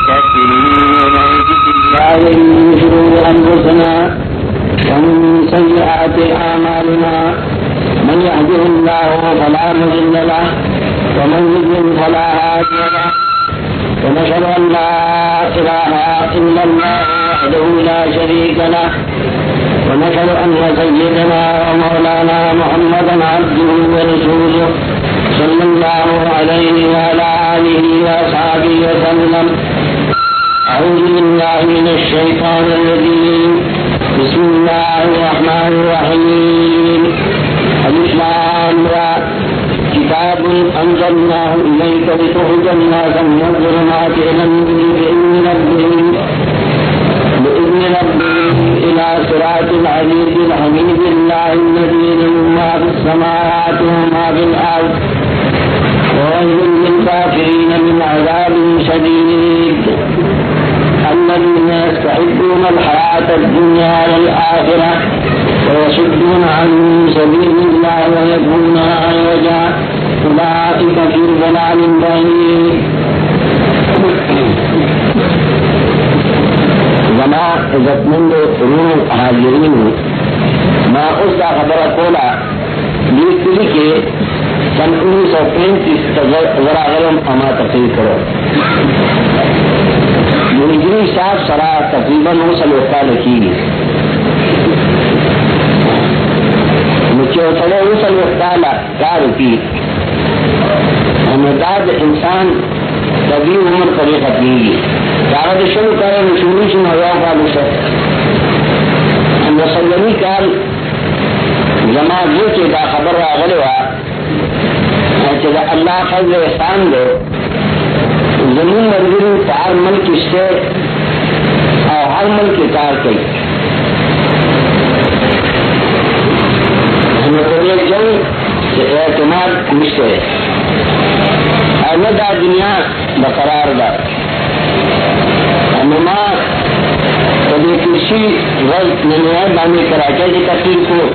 الكافرين من شرور أنفسنا ومن سيئات أعمالنا من يهده الله فلا مضل له ومن يضلل فلا هادي له ونشهد أن لا إله إلا الله وحده لا شريك له ونشهد أن سيدنا ومولانا محمدا عبده ورسوله صلى الله عليه وعلى آله وأصحابه وسلم أعوذ بالله من الشيطان الرجيم. بسم الله الرحمن الرحيم. الإسلام كتاب أنزلناه إليك لتخرج الناس من الظلمات إلى النور بإذن ربهم. بإذن ربهم إلى صراط العزيز الحميد الله الذي له ما في السماوات وما في الأرض. وويل للكافرين من عذاب شديد. الذين يستحبون الحياة الدنيا والآخرة ويصدون عن سبيل الله ويبغونها عوجا. أولئك في ضلال بعيد. زما عزت مند روح حاضرین میں اس کا خبر کولا بیس کے سن انیس سو پینتیس ذرا غرم اما تقریر کرو۔ منگری صاحب سرا تقریباً نو سال وقتا لکھی مجھے کار کی انسان کبھی عمر کرے ختمی گی شروع کرے شروع سے ہوا کال جمع کہ خبر راغل ہوا۔ اللہ فضل احسان دے، زمین مرغری چار ملک سے اور ہر ملک کار کئی ہمیں تو ایک جنگ اعتماد مشتے اور نہ دا دنیا بقرار دا ہمیں کبھی کرشی وقت میں بانے کراچی کی تقریر کو،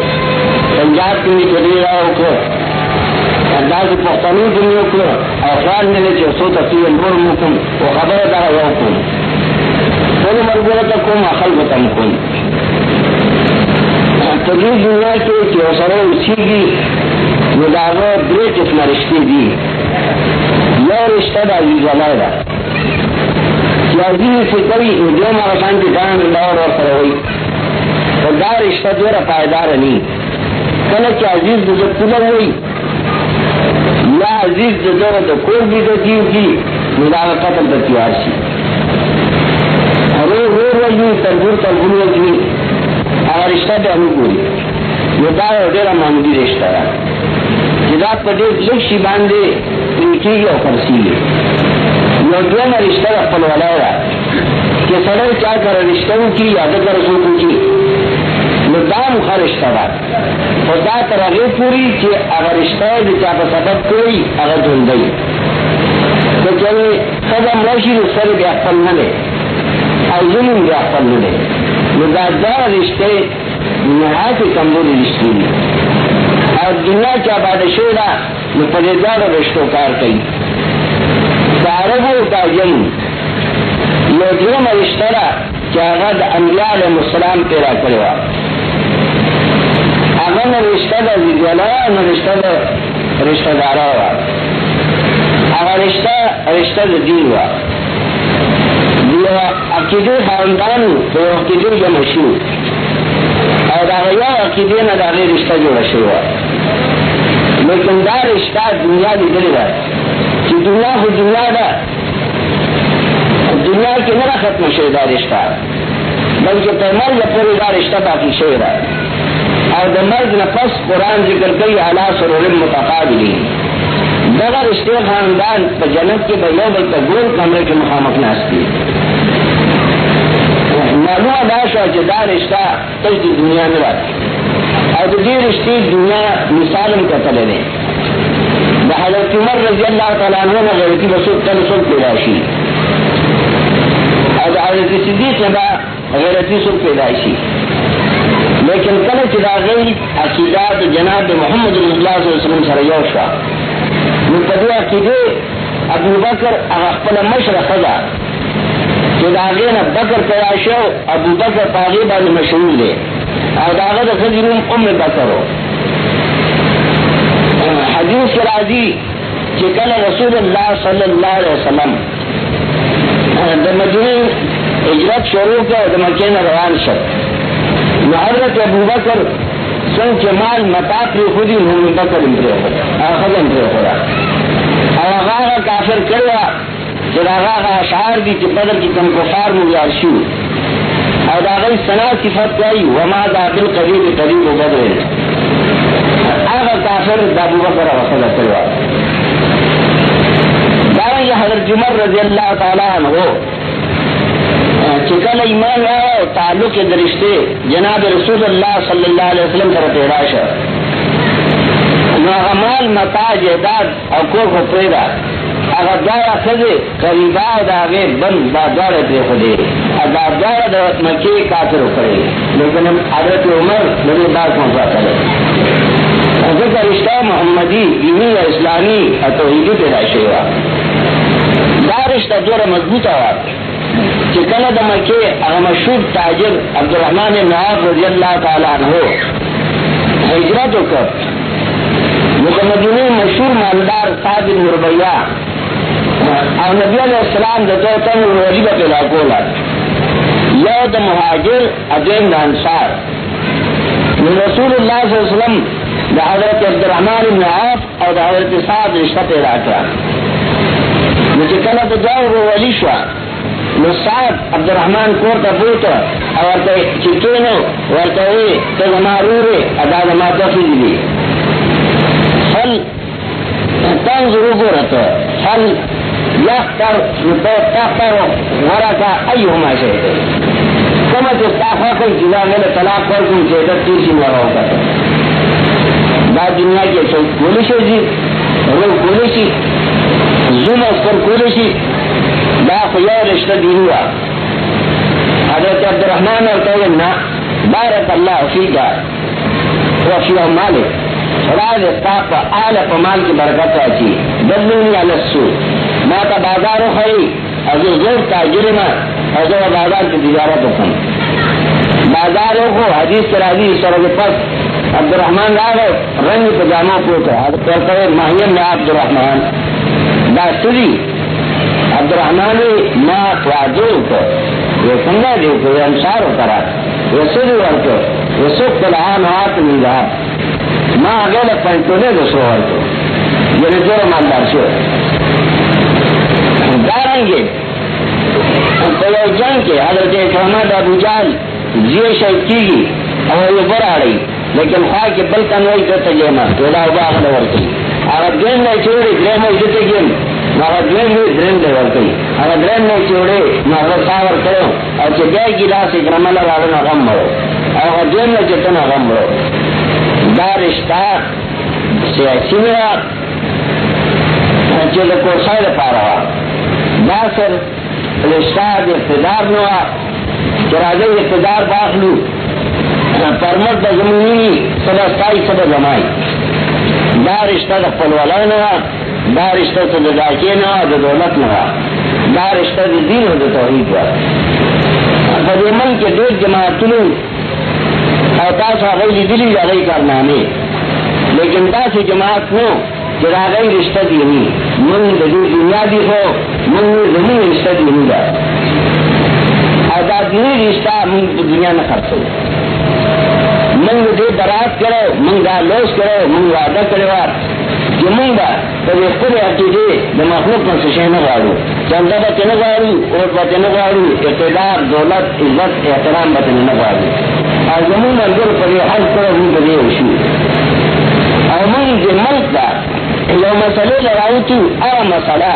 پنجاب کے لیے چلی رہا کو۔ انداز پختانی دنیا کو افراد میں لے سو تقریر نور مکم وہ خبر دارا ہوا کم کوئی مرغور تک کم اخل بتم کم تقریر دنیا کے کہ اسی کی مداغ دے قسم رشتے دی یہ رشتہ دا عزیز والا دا کہ عزیز سے کوئی جو مارسان کی جان اللہ اور سر ہوئی اور دا رشتہ جو را نہیں کل کہ عزیز جو پلر ہوئی یا عزیز جو دور تو کوئی بھی تو کیوں کی مداغ قتل تو تیار سی رو رو رہی تربور تربور رہی اگر رشتہ دے ہمیں پوری یہ دار دا ڈیرا معمولی رشتہ ہے جدا پٹے لکھ شی باندھے ان کی اور کرسی گے یہ دو رشتہ اپن والا ہے کہ سڑک کیا کر رشتوں کی یاد کر سو کی. دام کا رشتہ دار. خدا ترغی پوری کہ اگر رشتہ ہے جو چاہتا سبب کوئی، اگر دھل گئی تو چلے سب ہم روشی سر بھی اپن نہ لے. اور ظلم بھی اپن نہ لے. مدار رشتے نہایت کمزوری رشتے ہیں اور دنیا کیا بادشاہ دا متدار رشتوں کار کئی. کاربو کا جن یہ دونوں رشتہ کیا غد انبیاء علیہ السلام پیدا کرے گا اگر نہ رشتہ دا ویجولا نہ رشتہ دا رشتہ دارا ہوا۔ اگر رشتہ رشتہ دا دین ہوا۔ عقیدے خاندان تو عقیدے جو مشہور اور داغیا عقیدے نہ داغے رشتہ جو مشہور ہوا۔ لیکن دا رشتہ دنیا کی دل ہے کہ دنیا کو دنیا دا۔ دنیا کے نہ ختم شے رشتہ۔ بلکہ پیمر یا پورے دا رشتہ باقی شعر ہے اور دا مرد نفس قرآن ذکر کئی اعلیٰ سرور متقابلی دغا رشتے خاندان پہ جنت کے بھائی بھائی کا گول کمرے کے مخامخ ناستی معلوم داش اور جدا رشتہ کئی دنیا میں رہا اور یہ رشتے دنیا مثال کا تلے نے حضرت عمر رضی اللہ تعالیٰ عنہ نے غیرتی بسود تل سب پیدائشی اور حضرت صدیق نے غیرتی سب پیدائشی لیکن کل چدا گئی عقیدات جناب محمد اللہ صلی اللہ علیہ وسلم سر یوشا مقدی عقیدے ابو بکر اغفل مشر خدا داغے نہ بکر پیدا شو، ابو بکر پاغی بال مشہور دے اور داغت خزروم ام بکر ہو حدیث کے راضی چکل رسول اللہ صلی اللہ علیہ وسلم دمدنی اجرت شروع کر دمکین روان شد حضرت ابو بکر سن کے مال متا پری خودی ہوں بکر امپرے خدا آخر امپرے خدا اور آغا کافر کروا چراغا شعر دی چی بدر کی کم کفار ملیار شو۔ اور داغی سنا صفت کئی وما دا بالقریب قریب و بدر۔ آغا کافر دابو بکر اور وصل کروا دارنگی حضرت جمر رضی اللہ تعالیٰ عنہ۔ چکل ایمان ہے تعلق درشتے جناب رسول اللہ صلی اللہ علیہ وسلم سر پیراش مال متا جہداد اور کو کو پیدا اگر دوارا خزے قریبا داغے بند، دا دوارا دے خدے اگر دوارا دا مکی کافر کرے لیکن حضرت عمر میرے بات پہنچا کرے۔ ذکر رشتہ محمدی، دینی اسلامی اتوحیدی پیدا شیوا دا رشتہ دورا مضبوط ہوا۔ چکل دا مکی اگر مشہور تاجر عبدالرحمن نواب رضی اللہ تعالیٰ عنہ ہجرت کر مدینی مشہور مالدار صاحب مربیہ اور نبی علیہ السلام دا دو تن ولی با پیدا کولا یو دا مہاجر ادین دا انصار. رسول اللہ صلی اللہ علیہ وسلم دا حضرت عبد عبدالرحمن بن عوف اور دا حضرت صاحب رشتہ پیدا کرا مجھے کلا دا دو ولی شوا نصاب عبد الرحمن کور تا پوتا اور تے چکینو ورتا اے تے زما رورے ادا زما دفی دی فل تنظرو گورتا فل یختر نتو تختر ورکا ایوما شہدے کما چه تاخوا کوئی جدا میل طلاق کر کن چهدت تیسی مراو کرتا دا دنیا کے سو گولشی جی رو گولشی زوم اس پر گولشی دا خیو رشتہ دینوا حضرت عبد عبدالرحمن اور کہے نا بارک اللہ فیکا وفی مالک خدا دے استاق پا آل پا مال کی برکت واچی دلونی علی السو۔ ما تا بازارو خری ازو زور تاجر ما ازو بازار کی تجارت کم بازارو کو حدیث کے راضی سرگ پس عبد عبدالرحمن راغے رنگ پجاموں کو تو حضرت ماہیم میں عبدالرحمن دا سری عبدالرحمن ما توازو کو، یہ سنگا دیو جی کو یہ انشار کرا یہ سری ورکو یہ سب کلہان ہاتھ ملا ما اگل پنٹونے دو سو ورکو یہ رجور مالدار شو دارنگے پلو جنگ کے، حضرت اکرامت ابو جال زیر شہید کی گی، اور یہ برا رہی۔ لیکن خواہ کے بل کا کنوئی کرتا جیما تولا ابا اخلا ورکی اگر گیم نہیں چھوڑی گریم ہوئی جتے گیم اگر گیم ہوئی گریم دے ورکی. اگر گریم نہیں چھوڑی اگر ساور کرو اور چھ گئے گی راس اکرام غم مرو اگر گیم نہیں چھتنا غم مرو دا رشتہ سیاسی میرا. چھ لکو سائر پارا دا سر رشتہ اقتدار نوا چراغی اقتدار باخلو. پرمت دا زمینی سبا ستائی سبا زمائی دا رشتہ دا پلولا نوا دا رشتہ دا داکی نوا دا دولت نوا دا رشتہ دا دین و دا توحید وا فدی من کے دیر جماعتنو اور تاسا غیلی دلی دا غی کارنامے. لیکن تاسی جماعت نو جرا غی رشتہ دینی من دا دنیا دی ہو، من زمین رشتہ دینی دا آزاد نہیں رشتہ من دنیا نہ خرچو منگ دے برات کرو منگا لوس کرو منگ وعدہ کرو جو منگا تو یہ خود ہٹی دے مخلوق میں سشے نہ گاڑو چندہ بچے نہ گاڑو اور بچے نہ گاڑو اقتدار، دولت، عزت، احترام بچے نہ گاڑو اور زمین منظر پر یہ حل کرو ہوں بلے ہوشو اور منگ دے جی ملک دا لو مسئلے لڑاؤ تو، ارا مسئلہ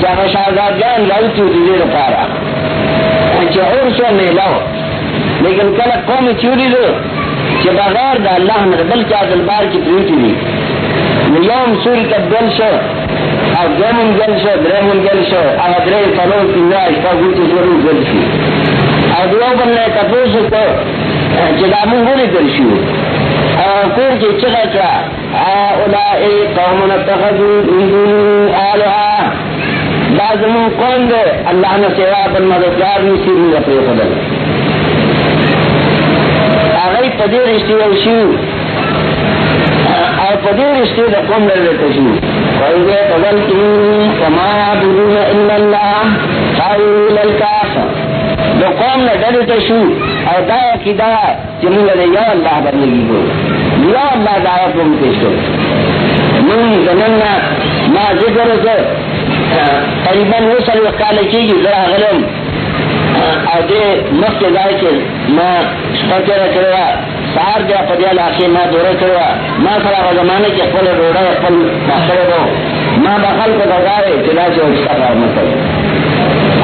چاہا شاہزاد جان لاؤ تو دیدے پارا. چاہے اور سو میں لاؤ لیکن کل قوم چوری دو کہ بغیر دا اللہ نے بل چا دلبار کی پریتی دی. یوم سوری تب گل شو اور دومن گل شو درمن گل شو اور درے فلو کی واش کا گوتی ضرور گل شو دیو بننے تپوس کو جدامون گولی گل شو اور کور کی چگا چا اولائی قوم نتخذو من دون آلہا لازمون قوم دے اللہ نے سیوا بن مددگار نہیں سی بھی اپنے بدل آگئی پدی رشتے شیو اور پدی رشتے رقم لے لیتے شیو وَإِذَا قَبَلْتُمْ وَمَا يَعْبُدُونَ إِلَّا اللَّهَ قَالُوا لَلْكَافَ دو قوم نے ڈر تشو اور دا عقیدہ جمون لے یا اللہ بندگی کو یا اللہ دعوت کو پیش کرو۔ من زماننا ما ذکر سے تقریباً وہ سر وقال کی گی ذرا غلم۔ اور دے مفت ځای کې ما شپه را کړو سار بیا په دې علاقې ما دوره کړو ما سره په زمانه کې خپل ډوډۍ، خپل مخړو دو. ما به خلکو ته ځای چې دا چې وستا کار نه کوي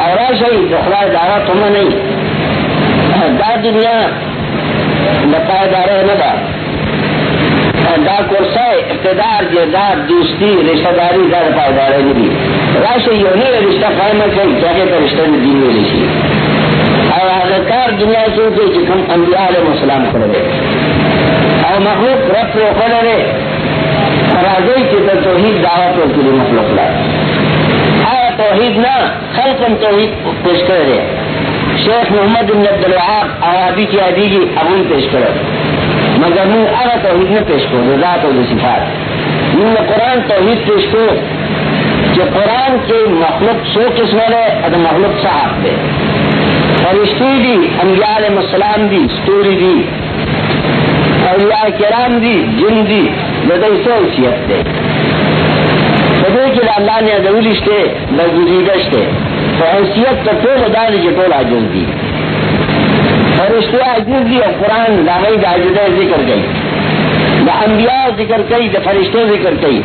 او راشي د خدای دعوت هم نه دا دنیا د پایدار نه ده. دا کورسه، اقتدار جدار دوستی رشتہ داری دا پایدار نه دي. راشي یو نه رشتہ قائم کړي چې ته رشتہ دین ویل شي. او هغه کار دنیا کې دی چې انبیاء علیهم السلام کړی او مخلوق رب په خلره راځي چې د توحید دعوت ورکړي مخلوق لا آیا توحید نه خلقم توحید پیش کر کړی شیخ محمد بن عبد الوهاب عربی کی ادیږي جی ابو پیش کړو مگر موږ هغه توحید نه پیش کوو ذات او صفات۔ موږ قرآن توحید پیش کوو کہ قرآن کے مخلوق سو قسم ہے اور مخلوق صاحب دے فرشتی دی، انبیاء علیہ السلام دی ستوری دی، اولیاء کرام دی، جن دی لدئی سو حیثیت دے۔ بدے کہ اللہ نے ادولشتے لگزیدشتے تو حیثیت تو ٹول ادا دی جو ٹول عاجز دی۔ فرشتے عاجز دی اور قرآن دامئی دا عاجزہ ذکر گئی دا انبیاء ذکر کئی، دا فرشتوں ذکر کئی۔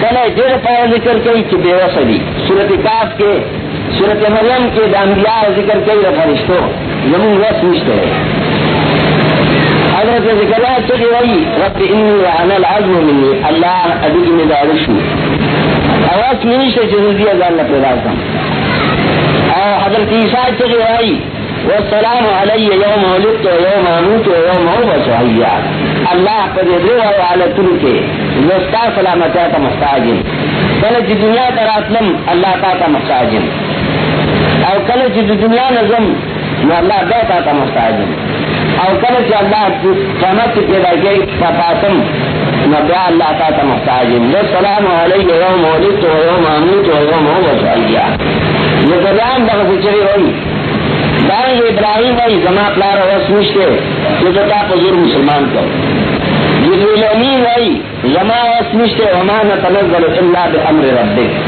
کل دیر پایا ذکر کئی کہ بے وسلی صورت کاف کے صورت مریم کے دانبیاء ذکر کئی رکھا فرشتوں زمین وس نشتے حضرت ذکر چلی رہی رب انی وعنا العظم منی، اللہ ادھر میں۔ دارشو اواز میں نشتے چیز دیا جاننا پیدا کم اور حضرت عیسیٰ چلی رہی والسلام علی یوم ولدت و یوم اموت و یوم ابعث حیا۔ اللہ پر دے اور علی تل کے وستا سلامتی تا محتاجن کله چې دنیا ته راتلم الله تا ته محتاجم او کله چې د دنیا نظم نو الله بیا تا ته محتاجم او کله چې الله قیامت کې پیدا کوي پاتاسم نو بیا الله تا ته محتاج محتاجم والسلام علی یوم ولدت و یوم اموت و یوم ابعث حیا یہ بیان دغه چری وایي دائیں ابراہیم بھائی زما پلار وس نشتے جو بتا حضور مسلمان کو جبریل امین بھائی زما وس نشتے وما نتنزل الا بامر ربک.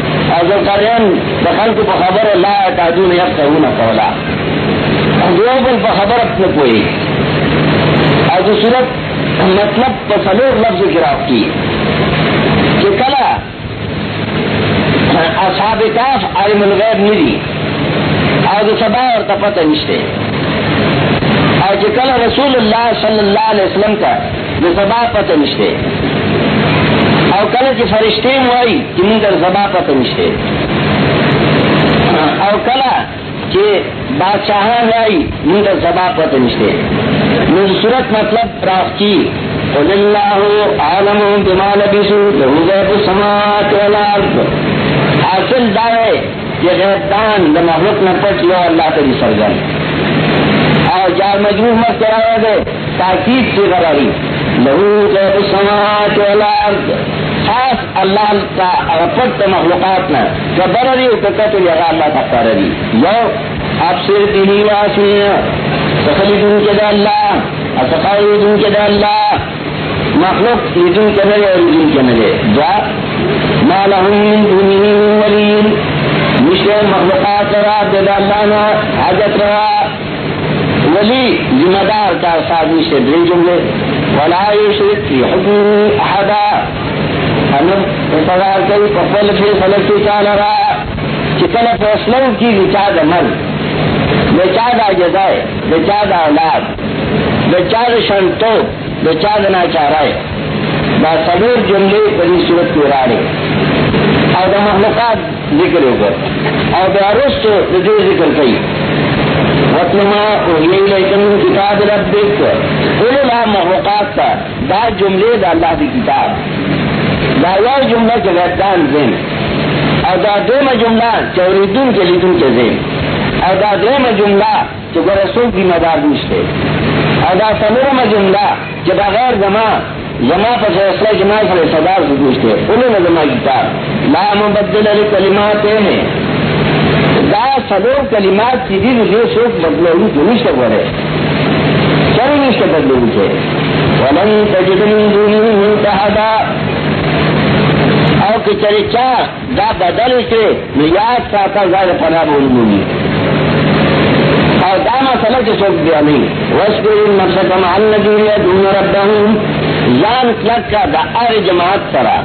پوهې نشو او ذکرین د خلکو په خبره لا تعجون یفقهون قولا. او دیو بل په خبره نه پوهې او د صورت مطلب په لفظ کې راوړي چې کله اصحاب کاف عالم الغیب ندي او د سبا ورته پته نشته. اور جو کل رسول اللہ صلی اللہ علیہ وسلم کا جو سبا پتہ نشتے اور کل کی فرشتے ہوئی کہ من در سبا پتہ نشتے اور کلا کہ بادشاہ ہوئی من در سبا پتہ نشتے من صورت مطلب راف کی قل اللہ عالم بما لبسو لہو غیب السماوات والارض۔ حاصل دعوے کہ غیب دان دا مخلوق نہ پٹ لو اللہ تری سرگن اور جار مجموع مت کرایا گئے، تاکید سے غراری۔ السماوات والارض خاص اللہ کا رپٹ مخلوقات میں کبرری وکتت لغا اللہ تقرری یو، آپ صرف ابصر به واسمع تخلیدون کے دا اللہ اتقاویدون کے دا اللہ۔ مخلوق لیدون کے نلے اور لیدون کے نلے دعا ما لهم من دونه ولی مشتے مخلوقات را دا اللہ نا، حاجت رہا۔ ولی، ذمہ دار کا سادی سے دل جملے۔ ولا یشرک فی حکم احدا انم اصرار کئی قفل فی فلکی چال را چکل فیصلو کی وچاد مر د چا دا جزای د اولاد د چا د شنتو د چا د ناچارای دا سلور جملے بڑی صورت کی راڑے اور دا مخلوقات ذکر ہو کر اور دا رست دے ذکر کئی وطنما اوہی لیکن کتاب رب دیکھ کر اولا مخلوقات تا، دا جملے دا اللہ دی کتاب۔ دا یو جملہ کے غیبدان زین اور دا دوم جملہ چوریدون کے لیدون کے زین اور دا دوم جملہ جو رسول کی مدار دوستے۔ اور دا سلورم جملہ جو بغیر زما زما پر فیصلہ جمع سے صدار سے پوچھتے انہوں نے زما کتاب لا مبدل علی کلمات ہیں۔ دا سلور کلمات کی بھی مجھے سوچ بدلے ہوئی جو نہیں سب رہے سے بدلے تھے ولن تجد من دونه ملتحدا او کہ چلے چاہ دا بدل سے نیاد ساتا زاد پناہ بولنی اور دا مسئلہ کے سوچ دیا نہیں۔ وَاسْبِرِ النَّفْسَكَ مَعَ الَّذِينَ يَدْعُونَ رَبَّهُمْ۔ زان کلک کا دا آر جماعت سرا۔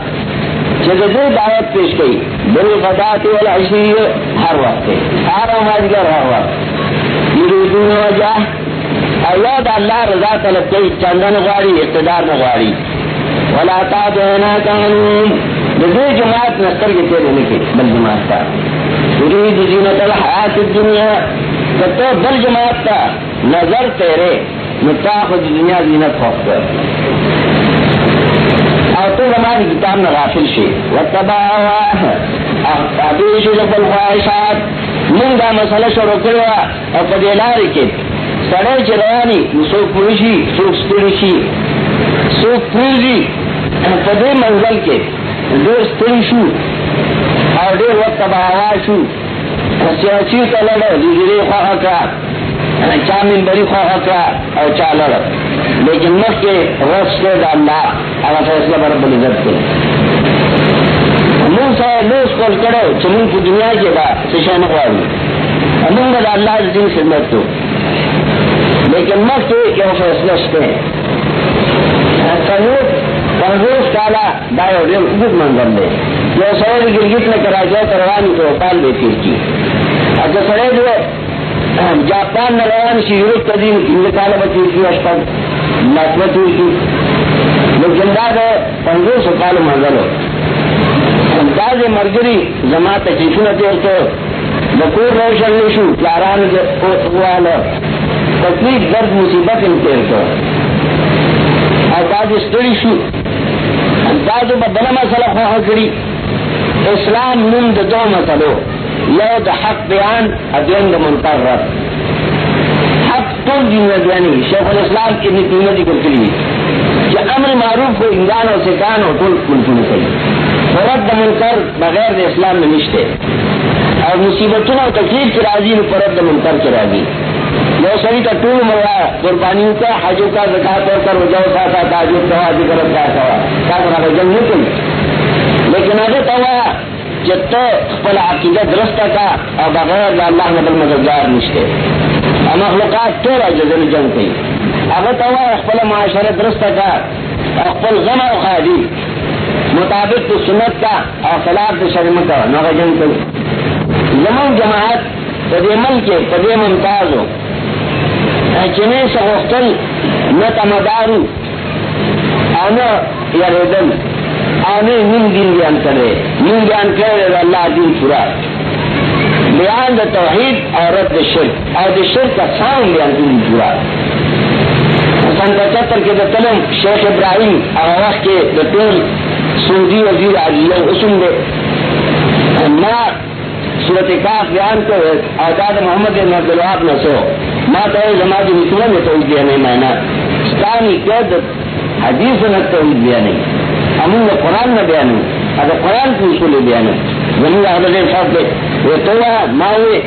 جب دعوت پیش گئی بل غدات والعشی ہر وقت، ہر ماجگر ہر وقت. یریدون وجہ، اللہ اللہ رضا طلب کئی چندن غاری، اقتدار نغاری ولا تعدونا کانون دے جماعت نستر کے تیرے لکھے بل جماعت کا یرید زینت الحیات الدنیا. تو بل جماعت کا نظر تیرے متاخ دنیا زینت خوف کر. اور تو ہماری کتاب میں غافل شی خواہشات. من دا مسئلہ شروع کروا اور پدے لاری کے. سڑے چروانی سوک پوشی سوک سپریشی سوک پوزی. پدے منزل کے. دیر سپریشو اور دیر وقت شو. سیاسی تلڑ دیگری خواہ کا چامن بری خواہ کا اور چالڑ لیکن مخ کے رس کے اللہ اگر فیصلہ برب العزت کے من سے لوس کول کرو چمن کی دنیا کے با سشان خواری من دا اللہ دین خدمت کو لیکن مخ کے یہ فیصلہ شتے کنوت پنزوس کالا دائیو ریل عبد منظر دے۔ جو سوال گرگت میں کرا، جو کروانی تو پال بے پیر کی۔ اگر سڑے جو ہاں، جاپان میں روان سی یورپ قدیم انتقال بچی کی اشپد نسبت ہوئی تھی۔ لوگ لیکن بعد پندرہ سو کال منظر ہو بعض مرگری زما تکلیف نہ تیر تو۔ بکور روشن نشو پیاران والا۔ تکلیف درد مصیبت ان تیر تو۔ اور بعض شو۔ بعض بدل مسئلہ خواہ کری۔ اسلام من دو مسئلو یو د حق بیان ادین د منکر رد حق طول دین بیانی شیخ الاسلام کی ابن ذکر کری کہ امر معروف کو انگان اور سکان اور طول منفون کری فرد منکر بغیر د اسلام میں نشتے اور مصیبتوں اور تکلیف کی راضی میں فرد منکر کی راضی یہ سبھی کا ٹول مرا قربانیوں کا حجوں کا زکات اور کر وجہ کا تھا تاجر کا ذکر کا تھا کیا کرا جنگ نہیں لیکن اگر توا جب پل عقیدہ درست کا اور بغیر اللہ نبل مددگار نشتے۔ اور مخلوقات تو جزن جنگ کی اگر توا پل معاشرہ درست کا اور پل غم اور خادی مطابق تو سنت کا اور خلاف تو شرم کا نوجن کو زمن جماعت پدے مل کے پدے ممتاز ہو۔ چنے سے ہوختل نہ تمدارو آنا یا ردن آنے نیم دین بیان کرے۔ نیم بیان کرے اللہ دین پورا۔ بیان دا توحید اور رد شرک۔ اور دا شرک کا سام بیان دین پورا۔ سن پچہتر کے دلم شیخ ابراہیم اور وقت کے دل سعودی وزیر عالیہ اسم دے۔ میں صورت کاف بیان کو آزاد محمد عبد الواب نہ سو۔ ماں تو جماعت مسلم میں توحید دیا نہیں میں نے قید حدیث نہ توحید دیا نہیں۔ امن نے قرآن نہ بیان اگر قرآن کی اصول بیان نہیں زمین حضرت صاحب کے وہ تو ماں ہوئے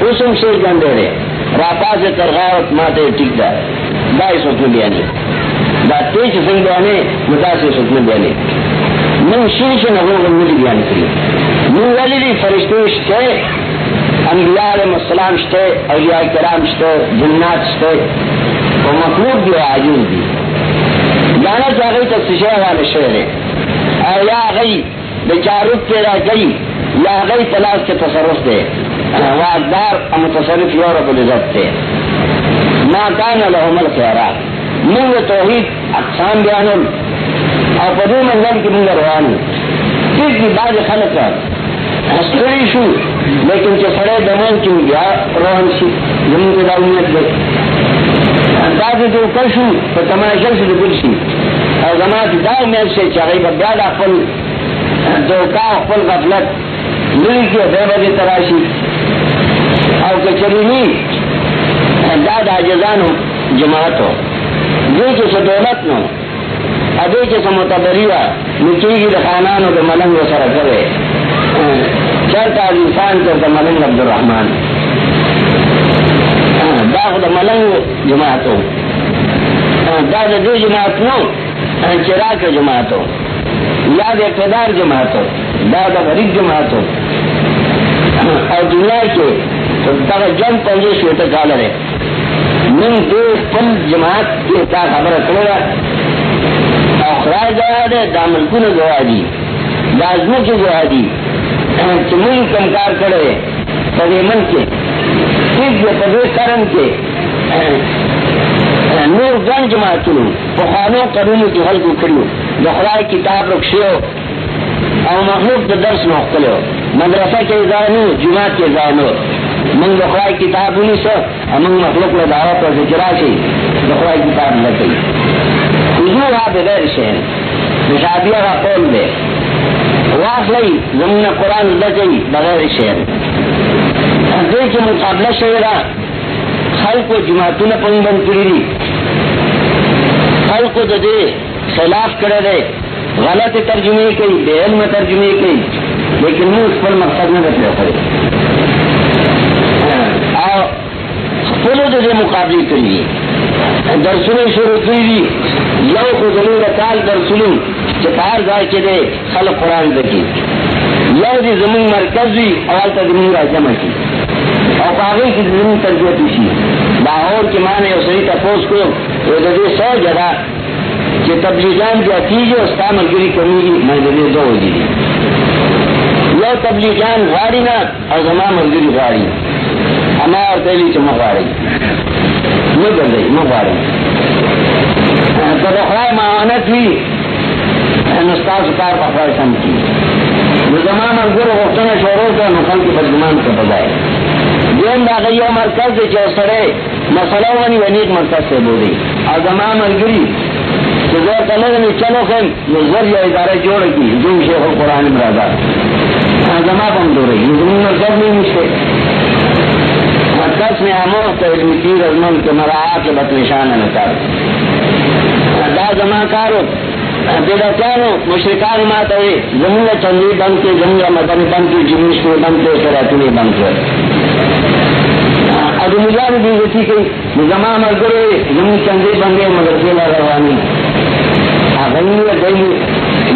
اسم سے جان دے رہے۔ راپا سے ترغاوت ماتے ٹک دا دا اس وقت بیان نہیں دا تیج سنگ بیانے متاثر سکھ میں بیانے من شیش نہ ہو بیان کری من ولی فرشتے شتے، انبیاء علیہ السلام شتے، اولیاء کرام شتے، جنات شتے۔ و مخلوق بھی عجوز بھی۔ جانا چاہ گئی تو سشے والے شہر ہے اور یا گئی بے بیچارت تیرا گئی یا گئی تلاش کے تصرف دے۔ واقدار متصرف یو رب العزت تھے ما کان لهم الخيارات من توحید، اقسام بیانل اور پدو منزل کی منگا روانی۔ پھر کی بعض خلق ہستری شو، لیکن چه سڑے دمان کی بیا روان شی زمین کے داؤنیت دے۔ بعض جو کشو تو تماشل سے دکل شی اور زمان کی داؤ سے چاہی با بیاد دوکا اقبل غفلت ملی کے بے بجے تراشی اور کچرینی داد آجزانو جماعتو دے کے سو دولت نو ادے کے سو متبریوا نکی گی رخانانو دے ملنگ و سر کرے چرتا از انسان کرتا ملنگ عبد الرحمن داخ دا ملنگ جماعتو دا دا دے جماعت نو چرا کے چراک جماعتو یاد اقتدار جماعتو دا دا غریب جماعتو اور دنیا کے جنگ پنجے شوتا کال رہے من دو پل جماعت کے تا خبر کرے گا اخراج گوا دے دامل کن گوا دی لازمو کی گوا دی۔ چمون کمکار کرے پدے من کے پھر پدے کرن کے۔ نور گن جماعت کرو پخانوں کرونوں کی حل کو کرو دخرائے کتاب رکشیو اور مخلوق کے درس مختلف مدرسہ کے اداروں جماعت کے اداروں من دخوائی کتاب انہی سو امنگ مخلوق میں دعوت اور ذکرہ سے دخوائی کتاب لگئی حضور آپ بغیر شہر مشابیہ کا قول دے۔ واق لئی، زمین قرآن لگئی بغیر شہر۔ دے کے مقابلہ شہرہ خلق و جماعتوں نے پنگ بند کری دی۔ خلق و دے خلاف کرے دے غلط ترجمے کی، بے علم ترجمے کی، لیکن وہ اس پر مقصد میں رکھے کرے پلو دے مقابلے کریے درسنے شروع کری یو کو ضرور کال درسنوں چپار گائے کے دے خل قرآن دکی یو دی زمین مرکز بھی اور تک زمین کا جمع کی۔ اور کاغذ کی زمین تربیت اسی لاہور کے معنی اور صحیح تفوز کو سو جگہ کہ تبلیغان جو عقیدے اس کا ملگری کروں گی، میں دے دو ہوگی جی۔ یو تبلیغان گاڑی نہ، اور زمان ملگری گاڑی ہمار دلی سے مغاری نہیں بن رہی مغاری تو رخرائے معاونت بھی نستا سکار پکڑ سم کی۔ زمان انگور وقتن شورو کا نقل کی بدگمان کے بجائے دین دا غیو مرکز دے چو سڑے مسئلہ ونی ونیک مرکز سے بولی۔ اور زمان تو زور کلے میں چلو خیم نظر یا ادارے جوڑ کی جو شیخ القرآن مرادہ۔ زمان بند ہو رہی زمین مرکز نہیں مشکل مرکز میں ہمو تو علم کی رزمن کے مرا کے بت نشان نکار۔ دا زما کارو بیدتیانو مشرکان مات ہوئے زمین چندی بند کے زمین مدن بند کے جمیش میں بند کے سراتنی بند کے اب مجھے بھی ہوتی کہ زما مرگرے زمین چندی بندے مدرسے لا روانی غنی گئی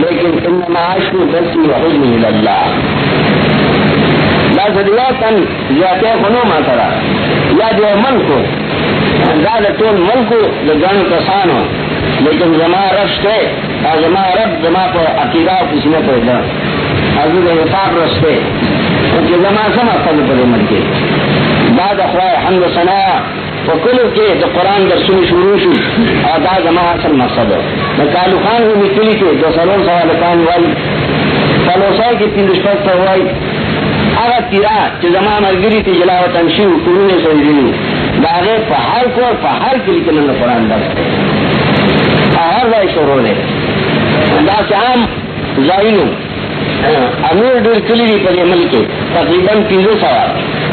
لیکن انما عشق بسی وحزن اللہ۔ یا تن یا تے خنو ما کرا یا جو من کو زاد تون من کو لگان کسانو لیکن زما رفش کے اور زما رب زما کو عقیدہ کسی نے پہنچا حضور حساب رستے کہ زما سما فضل پر من کے بعد اخوائے حمد و سنا وکلو کے جو قرآن در سنی شروع شو. اور دا زما اصل مقصد. ہے میں کالو خان ہوں نکلی کے جو سلون سوال کان والی سلوسائی کی تین دشپت سے ہوائی اگر تیرا چې زما ملګری ته جلاوت انشي کورونه سوي دا هغه په هر کو په هر کلی کې نن قرآن درس هر ځای شروع دی دا چې عام ځایونو ہاں، امیر ډېر کلی دی په عمل کې تقریباً پنځه سوه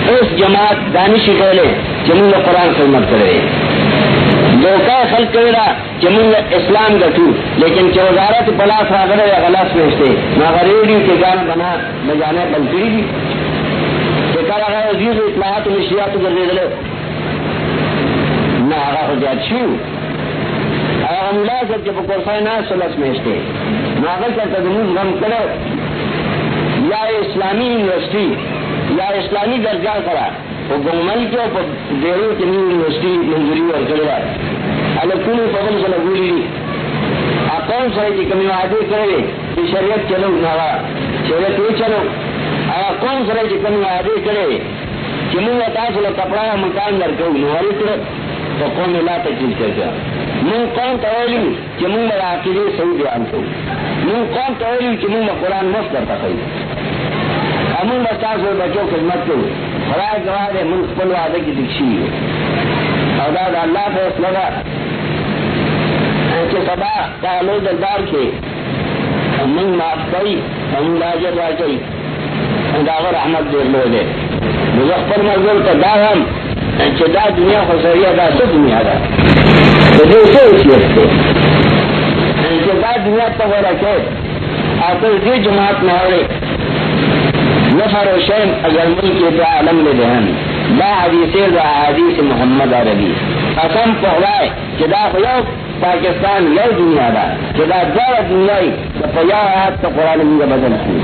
اوس جماعت دانشي کولې چې موږ قرآن خدمت کړی دھوکہ خلق کرے گا کہ اسلام گٹو لیکن کہ وزارت بلاس راگڑے یا غلاس پہنچتے نہ ریڈیو کے گانا بنا، نہ جانے بنتی بھی کہ کل اگر عزیز اطلاعات و نشیات کر دے دلے۔ نہ آگا ہو جات چھو۔ اور ہم لا سکتے پکورسائے نہ سلس پہنچتے نہ آگا کرتا دنوز غم کرو یا اسلامی یونیورسٹی، یا اسلامی درجہ کرا وہ گنگمل کے اوپر دیرو کی نیو یونیورسٹی منظوری اور کرے الکون پبل سے لگولی کون سا جی کمی وعدے کرے کہ شریعت چلو نارا شریعت یہ چلو۔ کون سا جی کمی وعدے کرے چې موږ تاسو له کپڑا او مکان درکو نو ورته په قوم لا ته چیز کړه موږ قوم ته ویلو چې موږ د عقیده صحیح بیان کوو موږ قوم ته ویلو چې موږ قرآن مست درته کوي موږ تاسو بچو خدمت کوو خدای ګواه دی موږ خپل وعده کې دک شي او دا د الله فیصله سبا تعالی دربار کې موږ معاف کوي او موږ اجر راکوي دا رحمت ډېر لوی دی نو خپل مرګ ته دا هم چې دا دنیا خو دا څه دنیا ده د دې څه وصیت دی چې دا دنیا ته ورکه اته دې جماعت نه اوري نفر و شیم اگر ملک دا عالم لے دہن. دا حدیث دا حدیث محمد عربی. قسم پہلائے کہ دا خیو پاکستان یو دنیا دا، کہ دا دار دنیای دا پیا آیات تا قرآن میگا بدل کی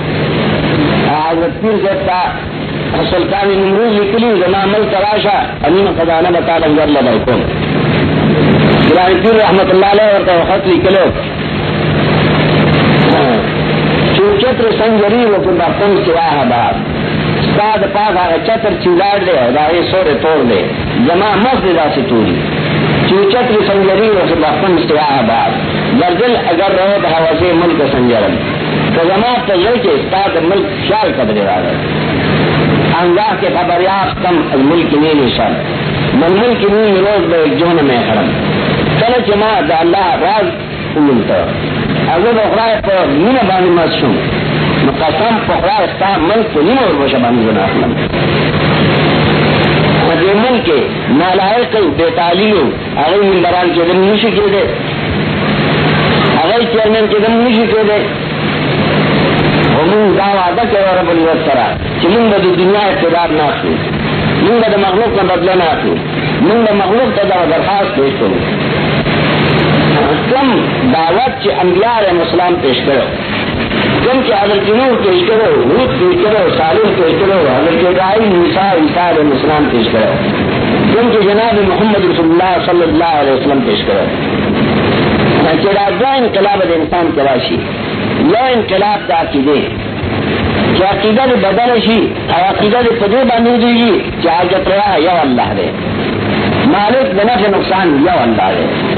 حضرت پیر ستا سلطان نمروز لکلی زمان ملک راشا امین خدانہ بتا لنگر لبرکم قرآن پیر رحمت اللہ علیہ ورطا خط لکلو چتر سنگری و کو بپن سوا حباب استاد پاک آگا چتر چولاڑ دے دا اے سورے توڑ دے. جمع مفت دا سی توڑی چو چتر سنگری و کو بپن سوا حباب گردل اگر رہو دا حوثی ملک سنگرم تو جمع تجر کے استاد ملک خیال قدر را رہا انگاہ کے خبریات کم از ملک نیلی شر من ملک نیلی روز بے جون میں حرم چلو جمع دا اللہ راز ملتا اگر اخرای پر مین بانی مزشون مقسم پخرای ستا ملک تو نیم اور باشا بانی زنا اخلم دے ملک نالائق بے تعلیو اگر ممبران کے دم نشی کے دے اگر چیئرمین کے دم نشی کے دے ومن دعوا دکے رب الوت سرا چی من با دنیا اقتدار ناکو من با مغلوب کا بدلہ ناکو من با مغلوب تا دا درخواست پیش کم دعوت کے انبیاء علیہ السلام پیش کرو۔ کم کے حضرت نور پیش کرو حود پیش کرو صالح پیش کرو، حضرت ابراہیم، عیسیٰ عیسیٰ علیہ السلام پیش کرو۔ کم کے جناب محمد رسول اللہ صلی اللہ علیہ وسلم پیش کرو۔ چرا انقلاب انسان کراشی یو انقلاب کا عقیدے۔ کہ عقیدہ بدل شی اور عقیدہ پدے باندھ دیجیے کہ آج رہا یو اللہ دے۔ مالک بنا کے نقصان یو اللہ دے۔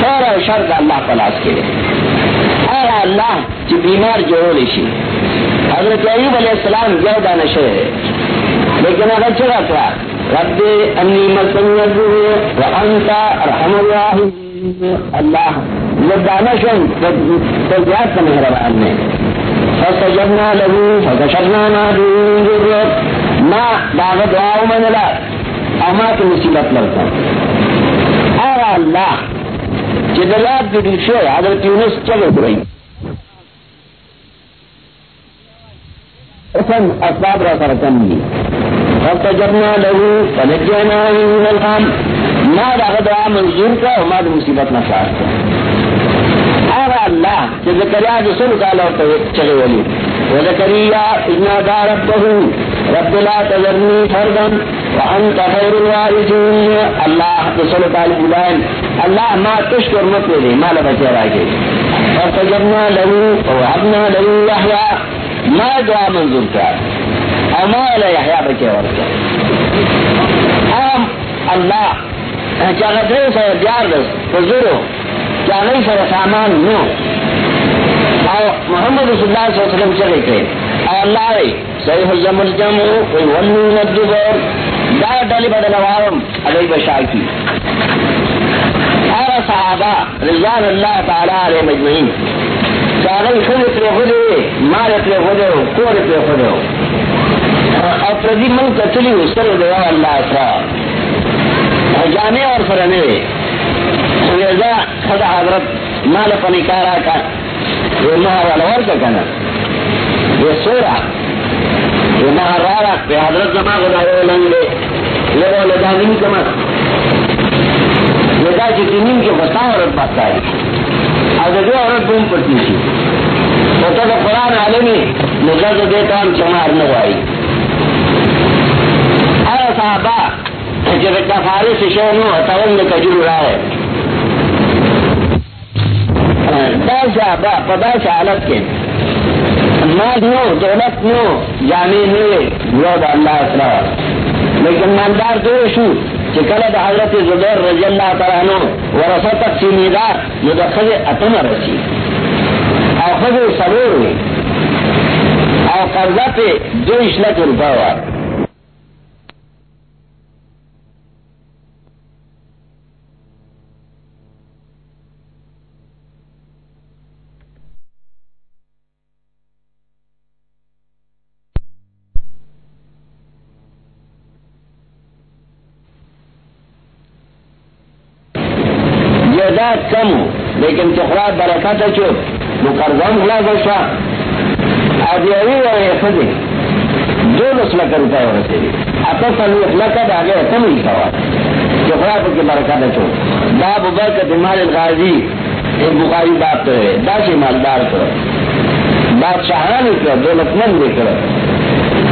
خیر اور شر کا اللہ تلاش کے اور اللہ کی بیمار جو ہو لیشی حضرت ایوب علیہ السلام جو دانش ہے لیکن اگر چلا تھا، رب انی مسنت وانت ارحم الراحمین۔ اللہ یہ دانش تو زیاد کا مہربان نے فسجدنا له فكشفنا ما به ضر ما دعوة دعاء من لا اما کی مصیبت لگتا اور اللہ جدلات کی دوسرے حضرت یونس چلو رہی حسن اسباب را سر کم دی فاستجبنا له فنجيناه من الغم۔ ما دا دعا منظور کا وما دا مصیبت نصار کا آغا اللہ کہ ذکریا رسول قال اور چلے ولی۔ وذکریا اذنا دا ربه رب لا تذرنی فردا وانت خیر الوارثین اللہ رسول قال بلائن اللہ ما تشکر مت دے ما لبچے راجے فاستجبنا له ووهبنا له يحيى، ما دعا منظور کا اما لا يحيى بچے ورکا ام اللہ چاہتا دے سر دیار دس فزرو چاہتا سر سامان نو او محمد رسول اللہ صلی اللہ علیہ وسلم چلے کرے اللہ صحیح الجم الدبر. وارم علی اور صحابہ رضوان اللہ تعالی علیہ مجمعین خود اتنے اتنے ہو کور اتنے ہو اور پردی من ہو سر اللہ جانے اور فرنے خدا حضرت، مال پنی کارا کا مہا والا کنا یہ سورا یہ مہا رارا پہ حضرت جمع خدا یہ لنگے یہ وہ لدا نیم کما لدا جتی نیم کے بسا عورت بات ہے اور جو عورت بوم پڑتی تھی تو تو قرآن عالمی نظر دیتا ہم چمار نوائی اور صحابہ، جب اتنا فارس شہر نو اتاون میں کجور رہا ہے۔ دا صحابہ پدا سے حالت کے۔ مال ہو، دولت ہو، جامع ہوئے یود اللہ اسرا لیکن مالدار تو شو کہ کل دا حضرت زبیر رضی اللہ تعالیٰ عنہ ورسا تقسیمی دا نو دا خز اتم رسی۔ او خز سرور ہوئی۔ او قرضہ پہ دو اشلک روپا ہوا کم. لیکن چخرا برکت چو نو قرضان خلا گوشا آدیوی و ایخدی دو نسلہ کرتا ہے رسے دی اتا سنو اخلاقہ دا آگے اتم ہی سوا چخرا پر برکت چو دا ببرکت مال الغازی. ایک بخاری بات تو ہے. دا چی مالدار تو. بادشاہان کو دولت مند دے کر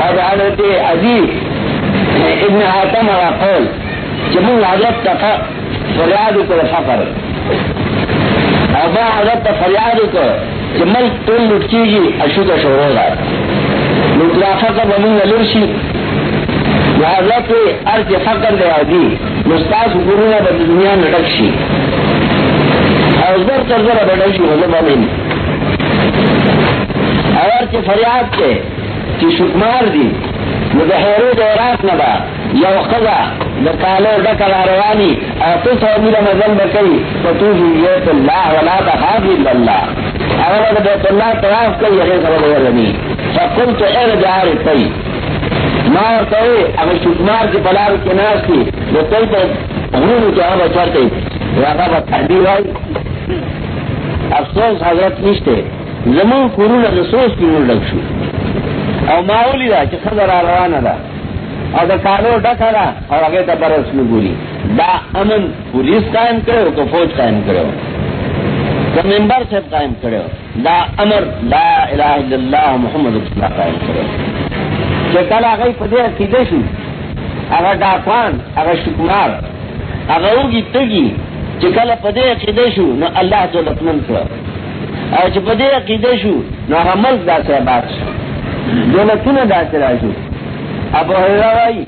اور حضرت عزیز. ابن حاتم اور قول. جمون حضرت تقا. فریاد کو فقر. ابا حضرت فریاد کو کہ ملک تول لٹکی گی اشو کا شورو دا لٹلافہ کا بمون لرشی حضرت ارج فقر دے آدی مستاس گرونا با دنیا نٹک شی اور زر تر بڑھا حضرت بمین اور چی فریاد کے چی شکمار دی. مدحیرو دورات نبا یو خدا کالو ڈکل روانی تو سو میرا مزل بکئی تو تو بیت اللہ ولا تخاف الا اللہ اگر بیت اللہ طواف کئی اگر سبب ورنی فقل تو ایر جار کئی ما اور تو اگر شکمار کی پلار کے ناس کی وہ کئی تو غنون کے آبا چڑھتے راقا با تحبی ہوئی افسوس حضرت نشتے زمان قرون رسوس کی مول لگ شو او ماولی دا چی خضر آروانا دا اور کالو ڈکا دا اور اگے تا برس میں گولی دا امن پولیس قائم کرے ہو تو فوج قائم کرے ہو۔ تو ممبر سے قائم کرے ہو۔ دا امر، لا الہ الا اللہ محمد رسول اللہ قائم کرے ہو۔ کہ کل آگئی پدے عقیدے شو۔ اگر ڈاکوان اگر شکمار اگر اوگی تگی۔ کہ کل پدے عقیدے شو، نو اللہ تو لطمن کرو اور چھ پدے عقیدے شو، نو اگر ملک دا سے بات شو۔ دولتونه داسې راځو ابو هريره وايي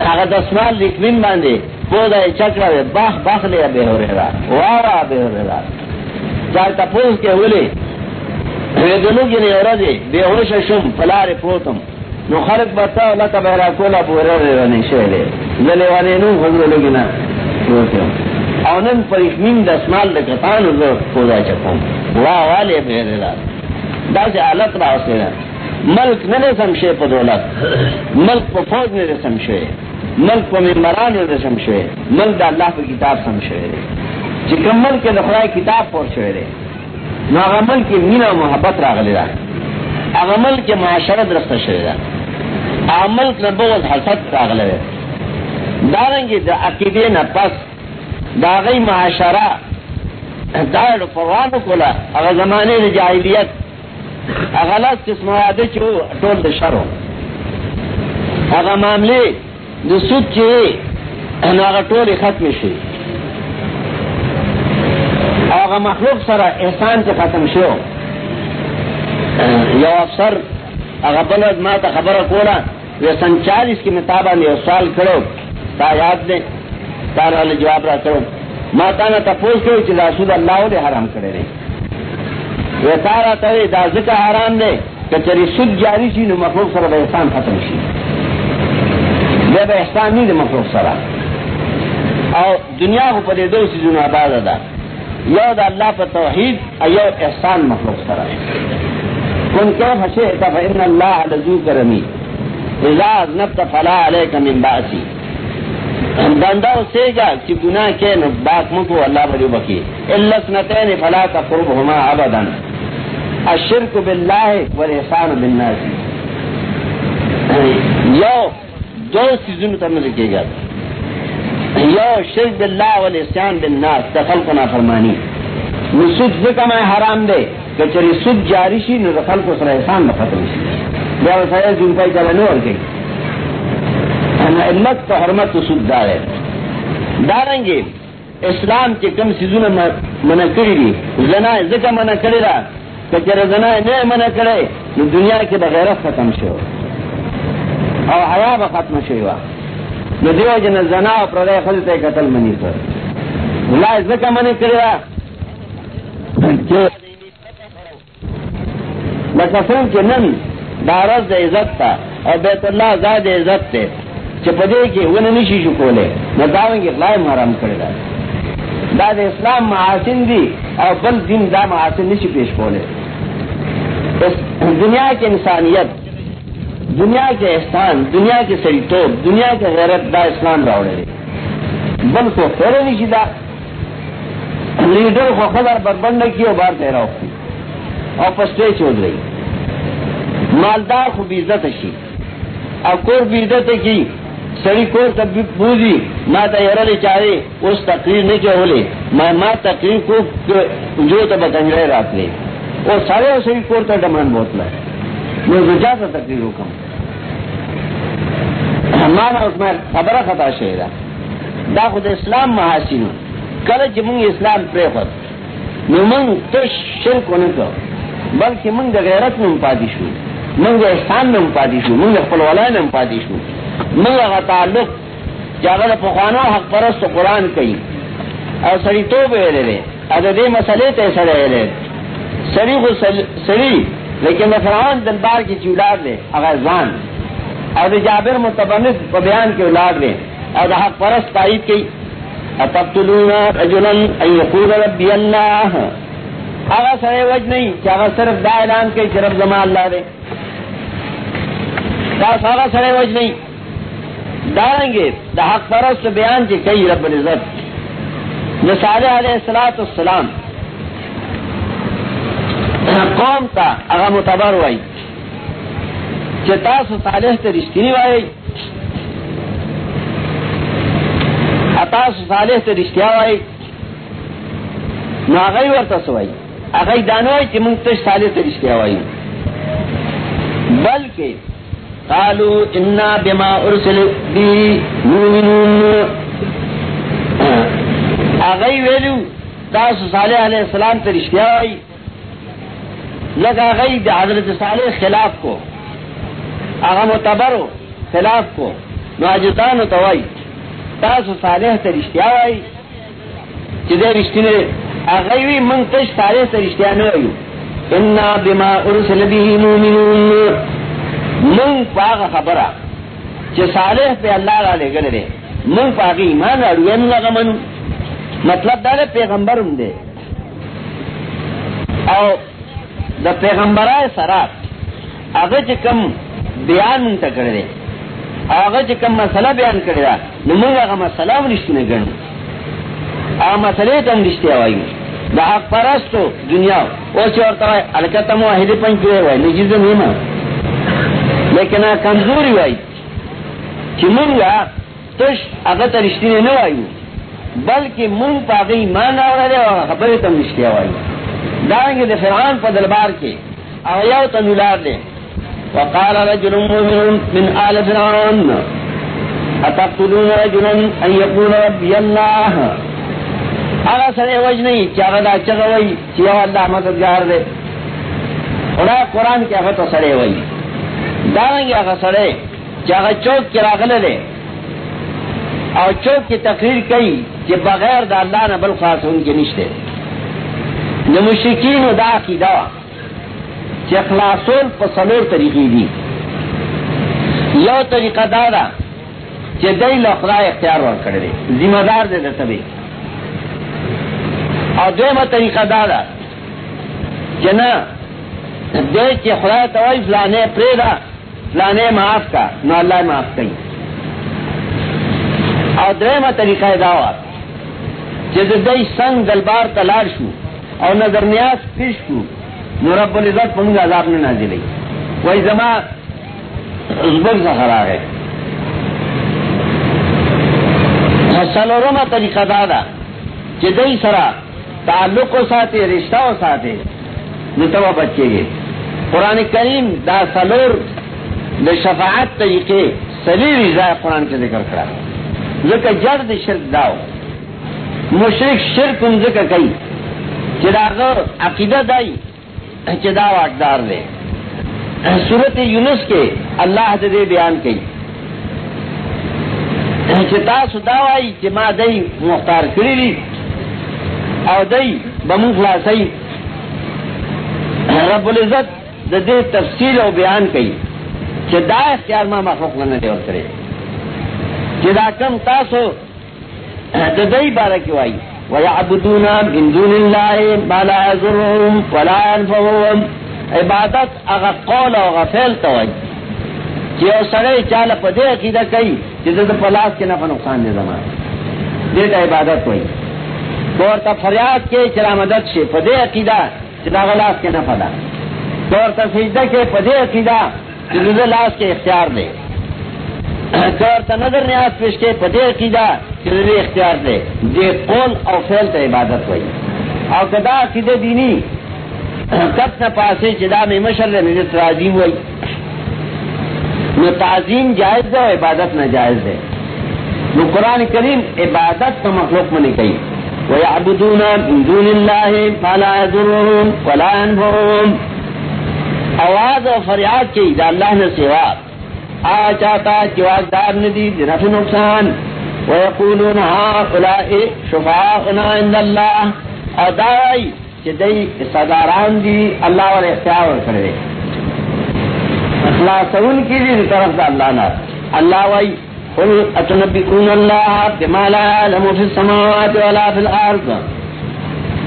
هغه د اسمان لیکمن باندې بودا یې چکر باخ باخ لې ابو هريره وا وا ابو هريره ځای ته پوس کې ولې دنو کې نه اورځي به هوش شم فلار پروتم. نو خلق بتا لك بهرا کولا ابو هريره نه شهره زله ونه نو غوړو لګینا او نن پرېښمین د اسمان د کتانو زه کوزا چکم وا والے ابو هريره دا چې حالت راوسته ملک نہ رسم شے پہ دولت، ملک پہ فوج نے رسم شے، ملک پہ ممبران نے رسم شے، ملک دا اللہ پہ کتاب سم شے۔ چکم ملک کے دخلائی کتاب پور شے رے نو کی مینا محبت راغ لے رہا اغا کے معاشرت رست شے رہا اغا ملک بغض حسد راغ لے دارنگی دا عقیدے نا پس دا معاشرہ دار پروانو کولا اغا زمانے جاہلیت اغلاس قسم آده چو طول ده شرو. اغا معاملی ده سود چه انو اغا طول ختم شی. اغا مخلوق سر احسان چه ختم شو یو افسر، اغا بلد ما تا خبر کولا، وی سن چالیس کی مطابع نے سوال کرو تا یاد دے، تا را جواب را کرو ما تانا تا پوچھ کرو چی دا سود اللہ دے حرام کرے رہے ویسارا تو دا ذکر حرام دے کہ چری سد جاری سی نو مخلوق سر بے احسان ختم سی بے بے احسان نہیں دے مخلوق سرا۔ اور دنیا کو پدے دو سی جنو آباد دا یو دا اللہ پر توحید اور یو احسان مخلوق سرا۔ کن کے فشے فا ان اللہ لزو کرمی۔ اذا اذنبت فلا علیک من باسی بندہ سے گا کہ گناہ کے نو باک مکو، اللہ بری بکی۔ اللہ سنتین فلا تقربهما ابدا۔ الشرک باللہ والاحسان بالناس. یو دو سیزن تم لکھے گا یو شرک باللہ والاحسان بالناس دخل کو نافرمانی نسود ذکر میں حرام دے کہ چلی سود جاری شی نو دخل کو سر احسان بختم شی بیا وسائل جن پائی چلا نو اور گئی علت تو حرمت تو سود دار ہے داریں گے اسلام کے کم سیزن منع کری دی زنا ذکر منع کری رہا کچر زنا نے منع کرے دنیا کے بغیر ختم شو. اور حیا ب ختم شو نو دیو جن زنا او پردے خلط قتل منی کر اللہ ازدکا منی کریا لکه څنګه چې نن دارز د عزت تا او بیت الله زاد عزت ته چې په دې کې ونه نشي شو کوله نو دا ونګي غلای حرام کړی دا دا د اسلام محاسن دي او بل دین دا محاسن نشي پیش کوله دنیا کے انسانیت، دنیا کے احسان، دنیا کے سریٹوب دنیا کے غیرت دا اسلام راوڑے بل کو پھیرے نہیں سیدھا لیڈر کو خبر بربند کی اور بار تیرا کی اور پسٹے چود رہی۔ مالدار کو بھی عزت اشی اور کور بھی عزت کی۔ سڑی کور تب بھی بوزی ماں تیرے چاہے، اس تقریر نہیں کہ بولے میں ماں تقریر کو جو تو بتنگڑے رات لے۔ وہ سارے سڑی کور تو ڈمان بہت لائے۔ میں رجا تھا تقریر حکم۔ مانا اس میں خبر خطا شہرا دا خود اسلام محاسن۔ کل جی چمنگ اسلام پرے خود۔ نمنگ تو شرک ہونے کو۔ بلکہ منگ غیرت میں پادی شو۔ منگ احسان میں پادی شو۔ منگ پلولا میں پادی شو۔ منگ کا تعلق۔ جاگر پخوانا حق پرست قرآن کئی۔ اور سری تو بے رہے اگر دے مسئلے تے سڑے رہے سری کو سری لیکن فرعون دلبار کی چولاد لے اگر زان۔ اور جابر متبنس کو بیان کے اولاد لے اور حق پرست تائید کی۔ اتقتلون رجلا ان یقول ربی اللہ۔ اگر سرے وج نہیں کہ اگر صرف دا اعلان کے شرف زما اللہ دے۔ دا سارا سرے وج نہیں۔ ڈالیں گے دا حق پرست بیان کی کئی رب العزت۔ نصالح علیہ السلاۃ السلام قوم تا اغا متبر وائی چه چتاس صالح تے رشتینی وائی اتاس صالح تے رشتیا وائی نو اغای ورطا سوائی اغای دانوائی چی منگتش صالح تے رشتیا وائی بلکہ قالو انا بما ارسل بی مومنون اغای ویلو تاس صالح علیہ السلام تے رشتیا وائی لگا گئی حضرت صالح خلاف کو اغم و تبرو خلاف کو نواجتان و توائی، تاس و صالح تا رشتیا وائی چیزے رشتی نے اغیوی من تش صالح تا رشتیا نوائیو انا بما ارسل بیہی مومنون من پاغ خبرہ چی صالح پہ اللہ را لے گلے دے۔ من پاغی ایمان را روین لگا من مطلب دارے پیغمبر ہم دے۔ او دا پیغمبر سرات اگر چکم بیان منتا کرے اگر چکم مسئلہ بیان کر کرے نمونگ اگر مسئلہ ہم رشتی نے گرن اگر مسئلے تم رشتی آوائی دا حق پرستو دنیا او چورتا ہے علکتا موحدی پنچ کرے ہوئی نجیز نیمہ لیکن کمزوری ہوئی چی منگا تش اگر تا رشتی نے نو آئی بلکہ منگ پا گئی مان آورے اور خبری تم رشتی آوائی دائیں گے فرعون پا دلبار کے آیاو تنولار دے وقال رجل مؤمن من آل فرعون، اتقتلون رجلا ان يقول ربي الله اگا سرے وج نہیں چاگا دا چگا وی چیو اللہ مددگار دے۔ خدا قرآن کے اگر تو سرے وی دائیں گے اگر سرے چاگا چوک کی راغلے دے۔ اور چوک کی تقریر کئی کہ بغیر دا اللہ نبل خاص ان کے نشتے۔ نمشکین دا کی دوا چی اخلاصول پا سلور طریقی دی. یو طریقہ دارا چی دی لخدا اختیار ور کردے ذمہ دار دے دیتا بے اور دویمہ طریقہ دارا چی نا دے چی خدا توائی فلانے پریدا فلانے معاف کا، نو اللہ معاف کئی. اور دویمہ طریقہ دا دعوا چی دی سنگ دلبار تلار شو. اور نظر نیاز پیش کو نو رب العزت پنگ عذاب نے نازلی وہی زما ازبر سخرا ہے سلورما طریقہ دادا کہ دئی سرا تعلق کو ساتھے رشتہ و ساتھے نتوا بچے گے قرآن کریم دا سلور دا شفاعت طریقے سلی رضا قرآن کے ذکر کرا ذکر جرد شرک داؤ مشرق شرک ان ذکر کئی چراغ عقیدہ دائی چدا واٹدار دے۔ صورت یونس کے اللہ دے بیان کی چتا سدا سداوائی کہ ماں دئی مختار کری لی، او دئی بمو خلاصی رب العزت دا دے تفصیل او بیان کئی۔ کہ دا اختیار ما مخلوق نہ دے اور کرے۔ کہ دا کم تاسو دا دئی بارہ کیوں آئی۔ وَيَعْبُدُونَ مِن دُونِ اللَّهِ مَا لَا يَضُرُّهُمْ وَلَا يَنفَعُهُمْ عبادت اغا قول او اغا فعل توئی کہ او سڑے چال پدے عقیدہ کئی جدد پلاس کے نفع نقصان دے زمان. دیتا عبادت ہوئی دور تا فریاد کے چرا مدد سے پدے عقیدہ چرا غلاس کے نفع دا. دور تا سجدہ کے پدے عقیدہ جدد لاس کے اختیار دے. دور تا نظر نیاز پیش کے پدے عقیدہ جدد اختیار دے دے قول او فعل تا عبادت ہوئی او کدا عقیدہ دینی کب نہ پاسے چدا میں مشر میرے تعظیم ہوئی نہ تعظیم جائز ہے عبادت نہ جائز ہے نو قرآن کریم عبادت تو مخلوق میں نہیں کہی وَيَعْبُدُونَ مِن دُونِ اللَّهِ مَا لَا يَضُرُّهُمْ وَلَا يَنْفَعُهُمْ. آواز اور فریاد کی دا اللہ نے سوا. آ چاہتا جوازدار ندی نفع نقصان۔ وَيَقُولُونَ هَا أُولَئِ شُفَاعُنَا عِنْدَ اللَّهِ۔ اور دائی کہ دئی صداران دی اللہ اور اختیار کرے۔ اخلاصون کی دی طرف دا اللہ نا۔ اللہ وائی قل اتنبکون اللہ بما لا علم فی السماوات ولا فی الارض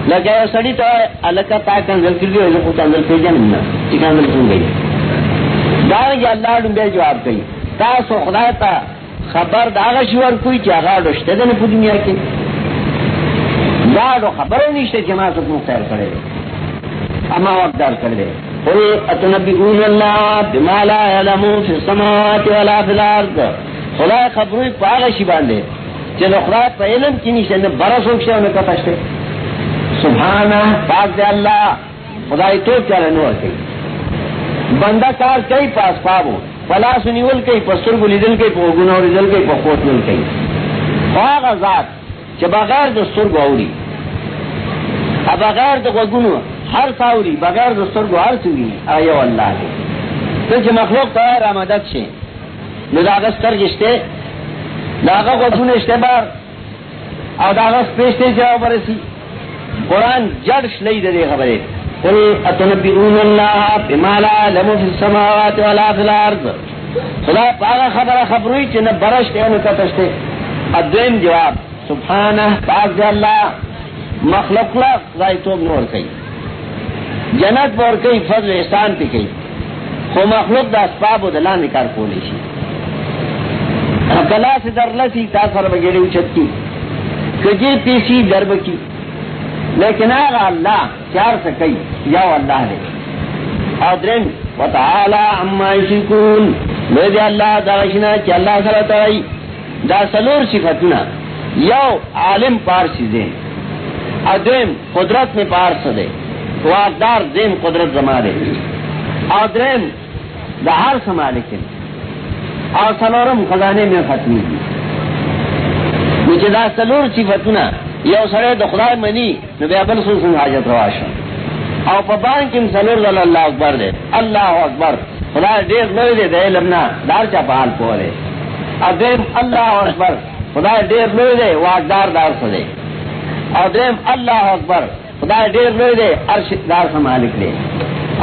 لگے سڑی تو علکہ تاک انزل کر دیو لکو تنزل کر جنم چکا اللہ دن بے جواب کئی۔ تا سو خدا تا خبر داغا شور کوئی چی آغا رشتے دن پو دنیا کی۔ داغا خبر نیشتے چما سکھ مختار کرے۔ اما وقت دار کر دے قل اتنبئون اللہ بما لا يعلم في السماوات ولا في الارض۔ خدا خبروی پاگا شی باندے۔ چل خدا پا علم کی نہیں نیشتے نے برس ہوکشتے انہیں کتشتے سبحانہ، پاک دے اللہ، خدای تو چلے نور کئی۔ بندہ کار کئی پاس پابو پلا سنیول کئی پسر گلی دل کئی، پا گناہ رجل کئی، پا خوت مل کئی۔ خواہ ذات چھ بغیر دستور گوری بغیر دو گنو ہر ساوری بغیر دستور گو ہر سوری ایو اللہ کے تو چھ مخلوق تو ہے رامدد شے نو داغس تر جشتے داغا کو سنشتے بار، او داغس پیشتے جاو برسی قرآن جڑش لئی دے خبرے قل اتنبئون اللہ بما لا علم فی السماوات ولا فی الارض خدا پاگا خبر خبروی چھ نہ برشتے انو کتشتے ادویم جواب، سبحانہ، پاک دے اللہ، مخلوق لا خدای توب نور کئی۔ جنت بور کئی، فضل احسان پی کئی۔ خو مخلوق دا اسباب و دلان نکار کولی شی۔ کلا سے در لسی تا سر بگیڑی اچھت کی۔ کجی پیسی درب کی لیکن آگا اللہ چار سکی یاو اللہ لے ادرین وتعالی عما یشکون لے دے اللہ دا غشنا چی اللہ سر ترائی۔ دا سلور صفتنا۔ یو عالم پارسی دیں ادیم قدرت میں پار سدے۔ واقدار دیم قدرت زما دے ادریم دہار سمالک اور سلورم خزانے میں ختمی۔ دی مجھے دا سلور صفتنا۔ یو سڑے دا خدا منی، نو بیا بل سن حاجت رواشا او پا بان کم سلور دل اللہ اکبر دے اللہ اکبر. خدا دیر لوی دے دے علمنا دار چا پہال پورے ادیم اللہ اکبر. خدا دیر لوی دے واقدار دار سدے اور دیم اللہ اکبر. خدا دیر لوی دے عرش دار سے مالک دے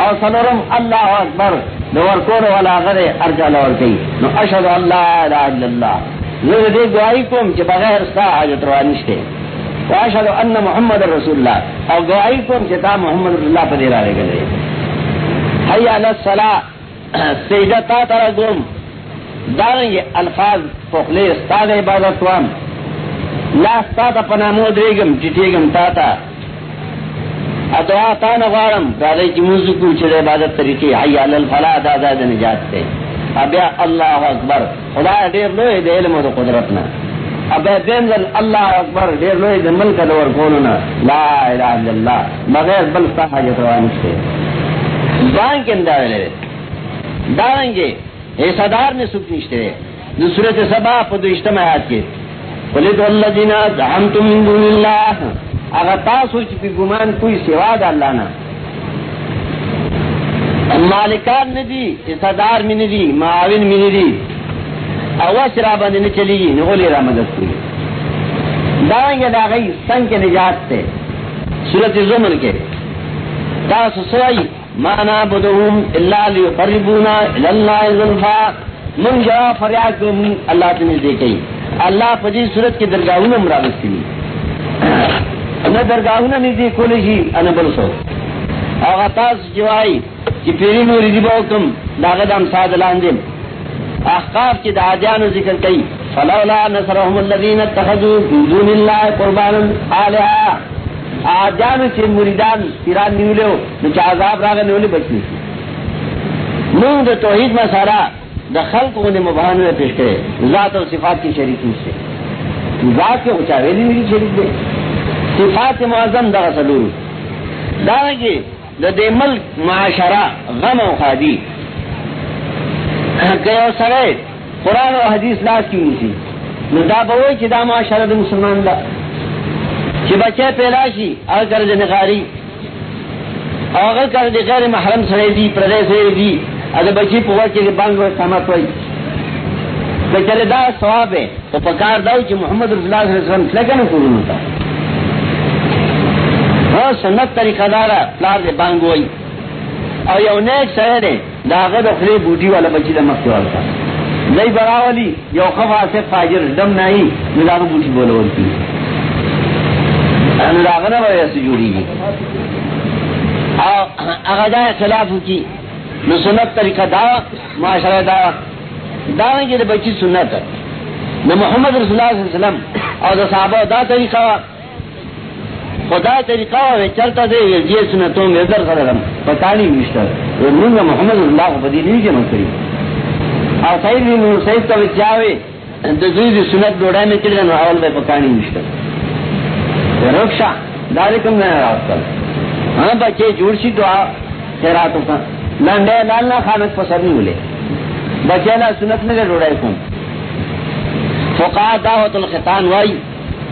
اور سنورم اللہ اکبر. نور کور والا غرے ارجا لور گئی نو اشهد اللہ الہ الا اللہ زه دې گواہی کوم چې بغیر ستا حاجت روا نشته. واشهد ان محمد رسول الله. او گواہی کوم چې تا محمد رسول الله په دې را لګلې حي علی الصلاه سجده تا تر کوم دارنګ الفاظ فخلی استاد عبادت وام. لا ستا تا پنامو دریگم چٹیگم تا تا. ادعا تا نغارم. راگئی چی موزو کو چرے عبادت طریقی حی علی الفلا دا دا دا نجات تے. ابیا اللہ اکبر. خدا دیر لوئے دے علم و قدرتنا. ابیا دین دل اللہ اکبر، دیر لوئے دے ملک دور کوننا لا الہ الا اللہ بغیر بل ستا حاجت روانشتے بان کے اندار لے۔ دارنگے حصدار نے سکھ نشتے۔ جو صورت سبا پدو اجتماعات کے۔ ولید الذین زعمتم من دون اللہ۔ اگر تاسو چې ګمان کوئی سوا د الله نه مالکان ندی اصدار می ندی معاون می ندی اواز را باندې نه چلیږي، نو ولې را مدد کوي دا یې دا غي څنګه نجات ته سورۃ زمر کې. تاسو سوي ما نعبدهم الا ليقربونا الى الله زلفا. من جا فریاد کوم الله ته دې کوي. الله په دې صورت کې درگاہونه مراوستي نه درگاہونه نه دي کولې شي ان بل څه هغه تاسو جوای چې پیری نور دی بوکم داغه دم ساده لاندې. احقاف کی دادیانو ذکر کئی. فلولا نصرهم الذین اتخذوا من دون اللہ قربانا آلہا. آدیانو چی مریدان تیران نیولیو نو چا عذاب راگا نیولی بچنی سی نون دا توحید مسارا دا خلق انہیں مبہانو پیش کرے. ذات و صفات کی شریک سے. ذات کے اچاویلی میری شریک دے. صفات معظم دا سلور دارنگی دا دے ملک معاشرہ غم و خادی. گئے سرے، قرآن و حدیث لاس کی نیسی نو دا بوئی چی دا معاشرہ دا مسلمان دا چی بچے پیلاشی اگر کرد نقاری اگر کرد غیر محرم سرے دی پردے سرے دی اگر بچی پوار چی بانگ و سامت ہوئی بچے دا سواب ہے تو پکار داو چی محمد رسول اللہ صلی اللہ علیہ وسلم سلکن قرون ہوتا ہاں سنت طریقہ دارا پلار دے بانگ ہوئی اور یو نیک سرے دے داغه د خلی بوټي والا بچی د مخ ته ورته. دای براولی، یو خفا سے فاجر، دم نه نو داغه بوټي بولول کی ان داغه نه وای اس جوړیږي. خلاف کی نو سنت طریقہ دا معاشرہ دا دا نه بچی سنت. نو محمد رسول الله صلی الله علیه وسلم او د صحابه دا طریقہ خدا طریقہ ہے چلتا دے یہ سنتوں میں ادھر سر پکانی مشتر نون محمد اللہ بدی نہیں جمع کری اور سعید بھی سعید کا چاہے دوی سنت ڈوڑا میں چلے جانا اول میں پکانی مشتر رکشا دارے کم میں رات کر ہاں بچے جوڑ سی دعا خیراتوں کا لانڈے لالنا خانک پسند نہیں ملے بچے لا سنت میں ڈوڑائے کون فقا دعوت الخطان وائی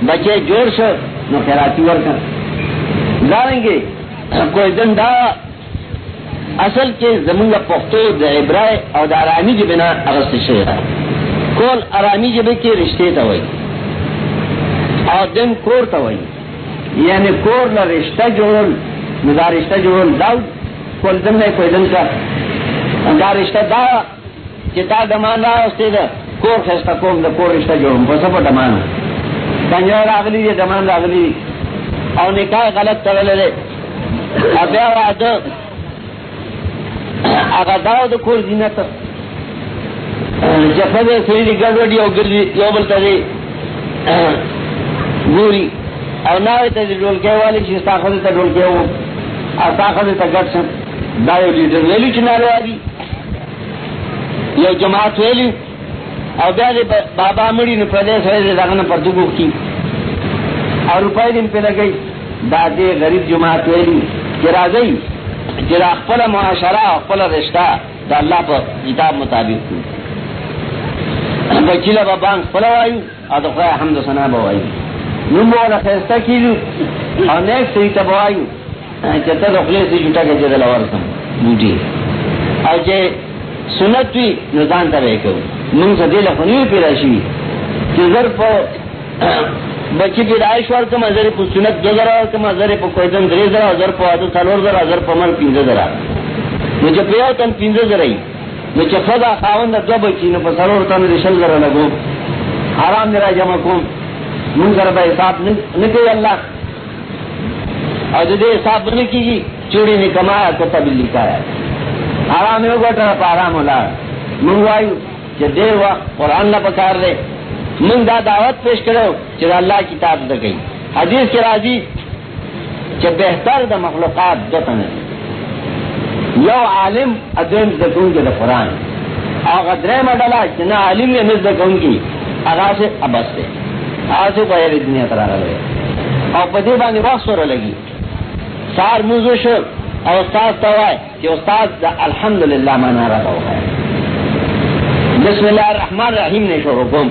بچے جوڑ سے نو خیراتی ورکا داریں گے کوئی دن دا اصل کے زمین پختو دا عبرائے اور دا آرامی جی بنا اغسط شہر کول آرامی جی کے رشتے تا ہوئی اور دن کور تا ہوئی یعنی کور لا رشتہ جوڑل، نو دا رشتہ جوڑل داو، کول دن نے کوئی دن کا دا رشتہ دا چتا دمان دا استے دا، کور خیستا کوم دا کور رشتہ جوڑم پسا پا دمان. کنجر راغلی دی دمان راغلی دی۔ او نکاح غلط ترل دے۔ ابیا وعد اگا داو دا کور زینت۔ جفا دے سویدی گردوڑی او گردی یو بلتا دے گوری۔ او ناوی تا دی ڈولکے والی چی استاخذ تا ڈولکے ہو۔ استاخذ تا گٹ سن۔ دایو لیڈر ویلی چنالو آدی یو جماعت ویلی او بیا دے بابا مڑی نو پردے سوئے دے داغنا پر دو کی اور روپے دن پہ لگئی دادے غریب جماعت ویلی جرا گئی جرا اخپل معاشرہ اخپل رشتہ دا اللہ پر کتاب مطابق کو بچی لبا بانک پلا وایو او دا خواہ حمد سنا بوایو نمو والا خیستا کیلو اور نیک سویتا بوایو چتا دا خلی سی جوٹا کے جدل ورسم بوٹی او جے سنت وی نزان تا بے کرو من سے دل خنیو پی راشی کہ ذر بچی پی رائش وار کم ذر پا سنت دو ذرا، کم ذر پا کوئیدن دری ذرا ذر پا آدو سالور ذرا ذر پا من پینز ذرا. نو پیو تن پینز ذرائی نو چا فضا دو بچی، نو پا سالور تن رشل ذرا لگو حرام میرا جمع کم من ذرا با حساب نکی اللہ. اور دے حساب نکی گی، چوڑی نکمایا کتا بلی کایا. حرام ہو گٹا پا حرام ہو لار. من وایو کہ دیر وقت قرآن نہ پکار دے. من دا دعوت پیش کرو چرا اللہ کتاب دا گئی حدیث کے راضی کہ بہتر دا مخلوقات دتن یو عالم ادین دکون کے دا قرآن. اور غدرے مڈلا چنا عالم یا نزد دکون کی. اگا سے ابس دے. آج سے بہر دنیا کرا رہے اور پدی بانی وقت سورا لگی. سار موزو شو. اور استاد توائے کہ استاد دا الحمدللہ مانا رہا ہے. بسم اللہ الرحمن الرحیم نے شروع کم۔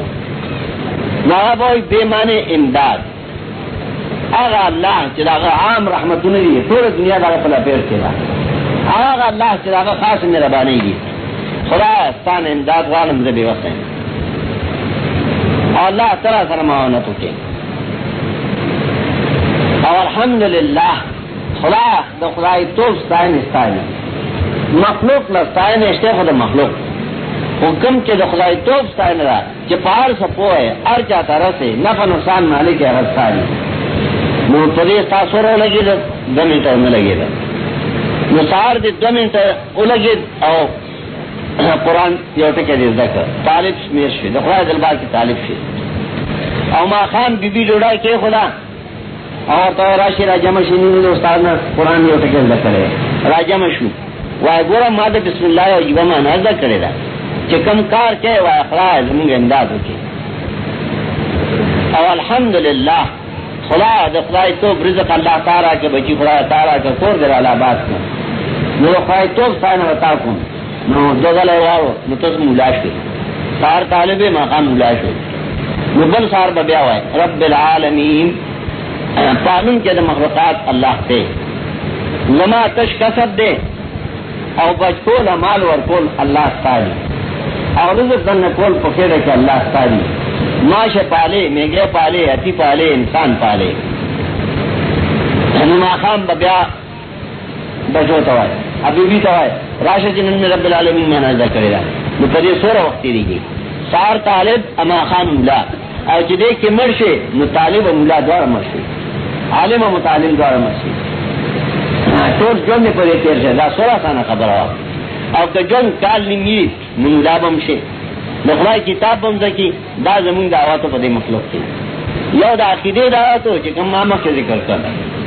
نغبوی بے معنی امداد۔ آغا اللہ چلاغا عام رحمتون دی پور دنیا دا پلا پیر کلا آغا اللہ چلاغا خاص میرا بانے گی خدا استان امداد غالم زبی وقت ہیں۔ اور اللہ طرح سر معاونت ہوتے اور الحمد للہ خدا دا خدای تو ستائن استائن مخلوق لستائن اشتے خدا مخلوق۔ حکم کے دا خدای تو ستائن را چی پہاڑ سا پوئے، ار چاہتا رسے، نفع نقصان مالک ہے رسالی نو پدی تاثر ہو لگی دا، دو منٹر میں لگی دا۔ نو سار دی دو منٹر او لگی او قرآن یو ٹکے دی ذکر طالب شمیر شوی، دا خدای دلبار کی طالب شوی۔ او ما خان بی بی لوڑائی کے خدا۔ اور تو راشی راجم شنی استاد نے قرآن یو ٹکے ذکر ہے راجم شو۔ وای گورا ما دا بسم اللہ او یبا ما نازا کرے دا چی کم کار کے وای اخلاع زمونگ امداد ہوکی او الحمدللہ، خدا دا تو رزق اللہ تارا کے بچی، خدا تارا کے کور در علا بات کن. نو خدای تو سائن وطا کن. نو دو گلے وارو نو تس مولا شوی سار طالب مقام مولا شوی نو بل سار ببیا وای رب العالمین پالن کے دا مخلوقات اللہ تے. لما تش کسب دے، او بچ کول، مال ور کول اللہ ستاری اور رزق دن کول پکیڑے کے اللہ ستاری ماش پالے میگے پالے، اتی پالے، انسان پالے۔ یعنی نما خام ببیا بچو توائے ابھی بھی توائے راشد جنن میں رب العالمین میں نظر کرے گا وہ پدے سورہ وقت تیری گئی سار طالب، اما خان مولا۔ اور جدے کے مرشے مطالب و مولا دوار مرشے عالم و مطالب دوار مرشے ہاں، ٹوٹ جون نے پدے تیر سے دا سورہ سانا خبر ہوا اور کہ جون کال نمی مولا بمشے نخلائی کتاب بم زکی دا زمون دعواتو پدے مخلوق کی یو دا عقیدے دعواتو چی کم ماما کے ذکر کر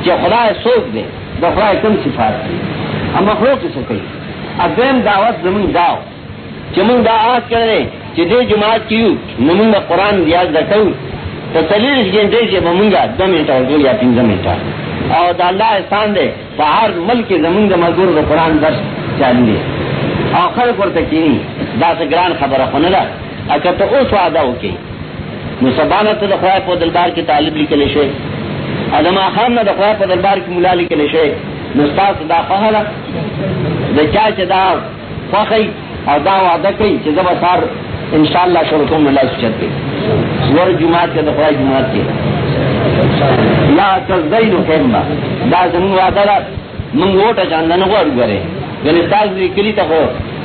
چی خدای سوک دے دا کم صفات دی ام مخلوق سے سکی اب دیم دعوت زمون داو. چی من دا آت کرنے چی دے جماعت کیو نمون دا قرآن دیاز دا کون تو تلیلش گھنٹے سے بمونگا دو منٹا ورکو یا پینزا منٹا اور دا اللہ احسان دے پہاڑ ملک زمون دا مزدور دا قرآن درس چالی دے آخر کرتا کینی دا سے گران خبر خونه ده. اکه ته اوس وعده وکي نو سبانه ته د خدای په دربار کې طالب لیکل شي ادم خان نه د خدای په دربار کې مولا لیکل شي نو تاسو دا فهله د چا چې دا خوخی او دا وعده کوي چې زما سار ان شاء الله شروع کوم الله سچت کوي. ور جمعات کې د خدای جمعات کې. لا تزدین کما دا زموږ وعده ده. من وټه چاندنه غوړ غره یعنی غني تاسو لیکلی ته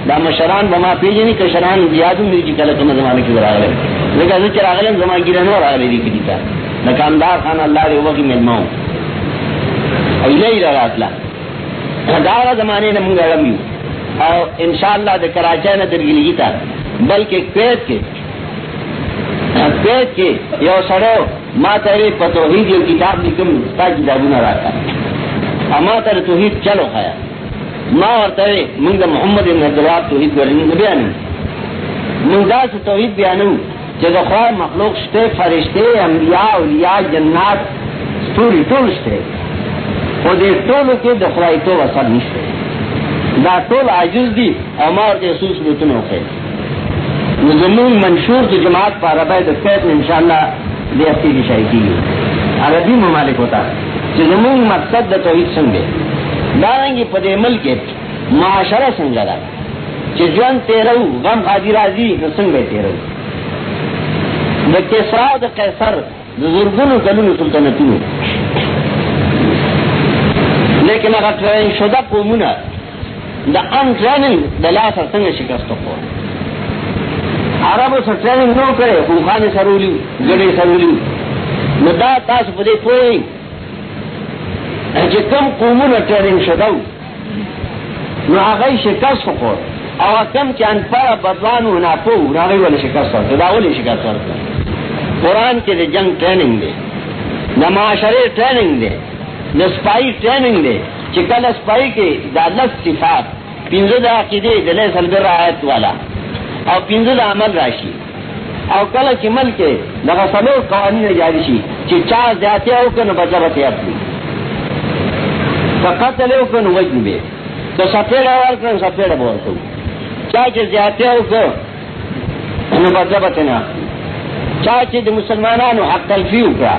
دا مشران بما پیجنی کشران زیادو میری کی کلک ما زمانے کی ذرا گئے لیکن ازو چرا غلن زمان کی رہنے ورا گئے دی کتا نکامدار خان اللہ دے وقی ملماؤں او لئی رہا اطلا دارا زمانے نے منگا رمیو او انشاءاللہ دے کراچای نا ترگلی گی تا بلکہ کویت کے کویت کے یو سڑو ما تیرے پتوحید یو کتاب لکم ستا کتابو جی نا راتا. اما تر توحید چلو خیا ما ورته موږ د محمد بن عبد الله توحید ورنه بیان موږ دا توحید بیانو چې د خدای مخلوق شته فرشته انبیاء، اولیاء، جنات ټول ټول شته. او دې ټول کې د خدای تو اثر نشته. دا ټول عاجز دي او ما ورته محسوس بوتونه نو زمون منشور د جماعت پر عربی د فیض ان شاء الله دې افتي دي کیږي عربي ممالک ہوتا چې زمون مقصد د توحید څنګه؟ دارنگی پدے ملک معاشرہ سنگا دا. چی جوان تیرو، غم خادی رازی نسنگ بے تیرو. دا کسرا دا قیسر دا زرگنو کلونو سلطنتونو لیکن اگر ٹرین شدہ قومونا دا ان ٹریننگ دا لاسا سنگ شکستو خور عربو سر ٹریننگ نو کرے خوخان سرولیو گڑے سرولیو. نو دا تاس پدے پوئی کم قومون ٹریننگ شدو نو آغای شکست خور او کم کی انپار بدوان و ناپو نو آغای والی شکست خور دا والی شکست خور قرآن کے دے جنگ ٹریننگ دے نہ معاشرے ٹریننگ دے نہ سپائی ٹریننگ دے چکل سپائی کے دا لس صفات. پینزو دا عقیدے دلے سلبر آیت والا. او پینزو دا عمل راشی. او کل کی مل کے لگا سلو قوانین جاری شی. چی چار زیادتی او کنو بچا بچا اپنی قتل او کنو وجن بے تو سپیڑ اوار کنو سپیڑ بور کنو چاچے زیادتے او کنو انو بدل بتنا چاچے دی مسلمانانو حق تلفی اکرا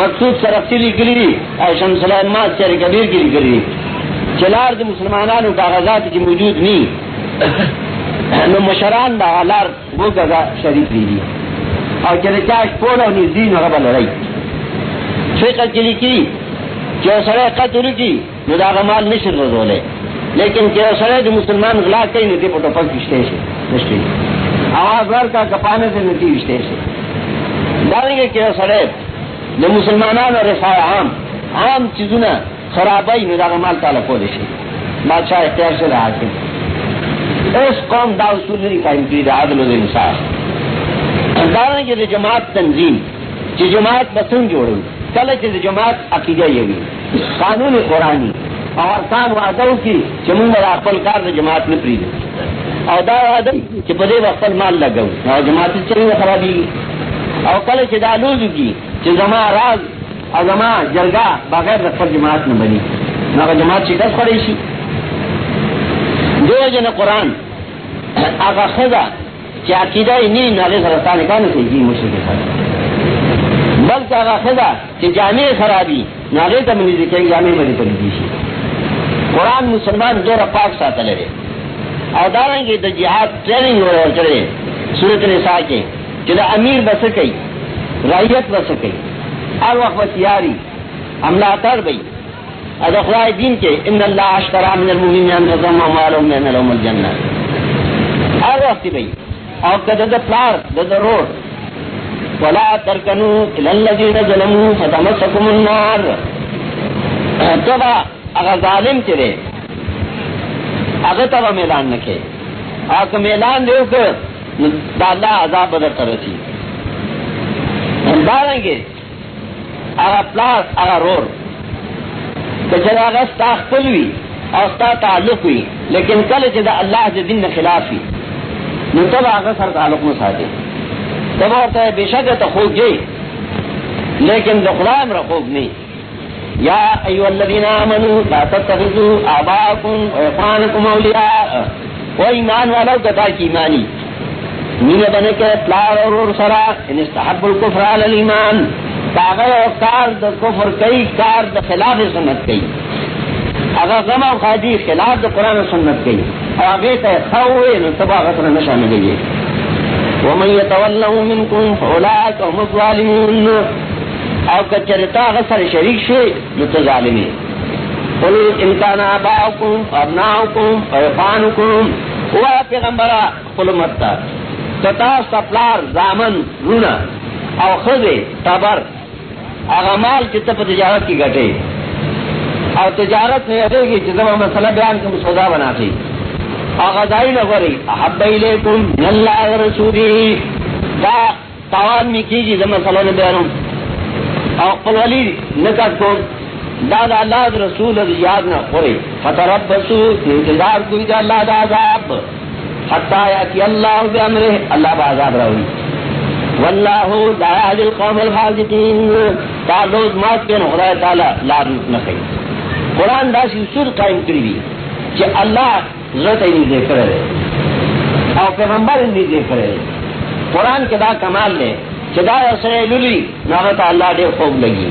مقصود سرفتی لی گلی او شمس الانماز چر کبیر گلی گلی چلار دی مسلمانانو کاغذات کی موجود نی. نو مشران دا غلار وہ گزا شریف لی دی. او چې چا شپول او نږدې نو هغه لړۍ فقه کې لیکي چې قتل کی. نو دا مال نشي رسولې لیکن چې سره د مسلمان غلا کوي، نو دې په ټوپک کېشته شي. نشي اواز ورکا کپانه دې نتی وشته شي. دا نه کې سره د مسلمانانو رفاه عام عام چیزونه خرابای نو دا مال تعالی کول شي. بادشاہ اختیار سے رہا حاکم اس قوم دا اصول نہیں قائم کی دا عدل و انصاف. دارن کے جماعت تنظیم چی جماعت بسن جوڑی کل چی جماعت عقیدہ یوی قانون قرآنی. اور کان وعدو کی چی من بر کار دا جماعت میں پریدے. اور دا وعدو چی پدے وقبل مال لگو اور جماعت چلی خرابی اور کل چی دا لوزو کی چی زمان راز اور زمان جرگا بغیر رقبل جماعت میں بنی. نہ جماعت شکست پڑی شی. دو جن قرآن. آگا خدا کہ عقیدہ نی نالے سرستان کا نہیں جی مشرق سر بلکہ آگا خدا کہ جامع خرابی نالے کا منی دیکھیں جامع بڑی پڑی دی سی قرآن مسلمان دو رپاک ساتھ لڑے اور داریں گے تو جہاد ٹریننگ ہو رہے چلے صورت نساء کے چلے امیر بس گئی رائیت بس گئی ہر وقت تیاری حملہ کر گئی ادخلاء دین کے، ان اللہ اشترا من المؤمنین انفسهم واموالهم بان لهم الجنہ ہر وقت بھئی. اور کدہ پلار، دا دا روڈ ولا ترکنوا الى الذين ظلموا فتمسكم النار. تبا اگر ظالم چرے اگر تبا میلان نکے آکا میلان دیو کہ دا اللہ عذاب بدر ترسی داریں گے، اگر پلار اگر روڈ ستا خپلوی او ستا تعلق وی لیکن کل چی اللہ سے دن خلاف وی نو تب آگا سر تعلق نو ساتے تب ہوتا ہے بے شک تو خوب جی لیکن دا خدام را خوب نہیں یا ایو الذین آمنوا لا تتخذوا آباءکم و اخوانکم اولیاء. و ایمان والا کتا کی ایمانی. مینہ بنے کے پلار اور اور سرا ان استحب الکفر علی الایمان. کاغذ اور کار دا کفر کئی کار دا خلاف سنت کئی اگر غم و خادی خلاف دا قرآن سنت کئی اور آگے تے خوئے نو تبا غطر نشا میں گئی ومن یتولہو منکم فولاک هم الظالمون. او کچرتا غصر شریک شے نو ظالمی قل انکان آباؤکم ابناؤکم فیفانکم ہوا پیغمبرہ قل متا کتاس پلار، زامن رونا او خذ تبر اغمال کی تب تجارت کی گٹے اور تجارت میں رہے گی جتنا مسئلہ بیان کی سودا بنا تھی اغذائی نغری احب الیکم من اللہ رسولی. دا تاوان میں کیجی دا مسئلہ نے بیانوں اور قلولی نکت کن. دا دا اللہ دا رسول دا یاد نہ خوری فتربسو انتظار کوئی دا اللہ دا عذاب. حتی یاتی اللہ بے امرے اللہ با عذاب رہوی واللہ لا یهدی القوم الفاسقین. تعلق مات کے خدا تعالی لا نہ کہیں قرآن دا سی اصول قائم کری دی کہ اللہ ذات نہیں دے کرے اور پیغمبر نہیں دے کرے قرآن کے دا کمال لے کہ دا سرے للی نامت اللہ دے خوب لگی۔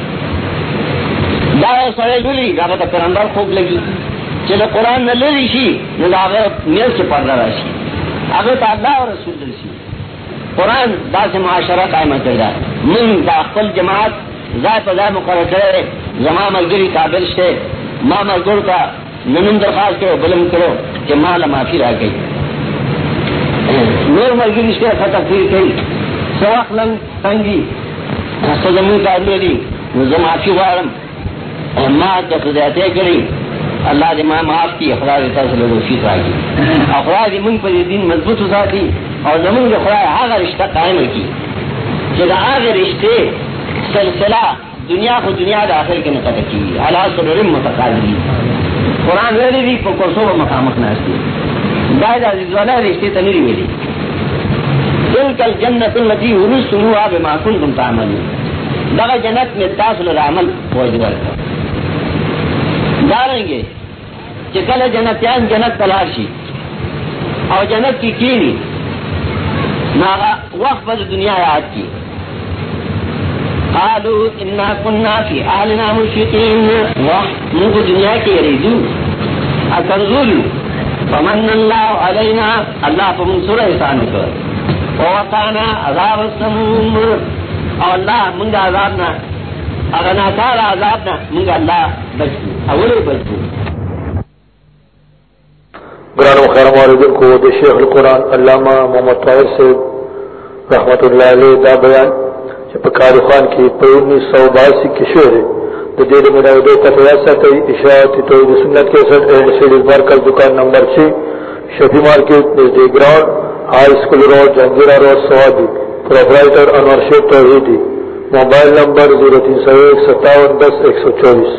دا سرے للی نامت پیغمبر خوب لگی۔ چلو قرآن نہ للی شی نہ میل سے پڑھ رہا شی۔ اگر اللہ اور رسول دل سی قرآن دا سے معاشرہ قائم کر رہا من دا اقبل جماعت ذائع پذائع مقرر کرے زمان ملگری قابل سے ماں مزدور کا ننم درخواست کرو، بلند کرو کہ ماں معافی رہ گئی۔ نور ملگری سے فتح پھر گئی سواق لنگ تنگی زمین کا لوری معافی وارم اور ماں کا سجاتے کری، اللہ دے ماں معاف کی افراد تصل فیس آ گئی افراد من پر دین مضبوط ہو ساتی اور زمین کے خدا آگا رشتہ قائم کی کہ آگے رشتے سلسلہ دنیا کو دنیا دا آخر کے نقطہ کی، حالات سرورم متقاضی قرآن ویلی بھی پکرسو و مقامت ناستی دائد عزیز والا رشتے تنیری ویلی. تلک الجنت اللتی ورسلوها بما کنتم تعملون. دغا جنت میں تاصل العمل وجدور داریں گے کہ کل جنتیان جنت تلاشی اور جنت کی کینی ناغا وقت بد دنیا یاد کی قالوا انا كنا في اهلنا مشركين ومن دنیا کے ریدو اکنزول فمن اللہ علینا اللہ فمن سورہ احسان کر۔ ووقانا عذاب السموم۔ او اللہ منگا عذابنا اگر ناکار عذابنا منگا اللہ بچو اولی بچو قرآن و خیر موردن کو دے شیخ القرآن، علامہ محمد طاہر سے رحمت اللہ علیہ، دا بیان۔ چپ خان کی پر انیس سو باسی کی شعر تو دیر میرا دو قطعہ ساتی اشاعت توحید سنت کے ساتھ اینڈ سیڈیز مارکز دکان number 6 Shafi market نزدی ground high school road Jahangira road Swabi. Proprietor Anwar Shaikh Tauhidi. Mobile number zero تین سو ایک، ستاون، دس، ایک سو چوبیس.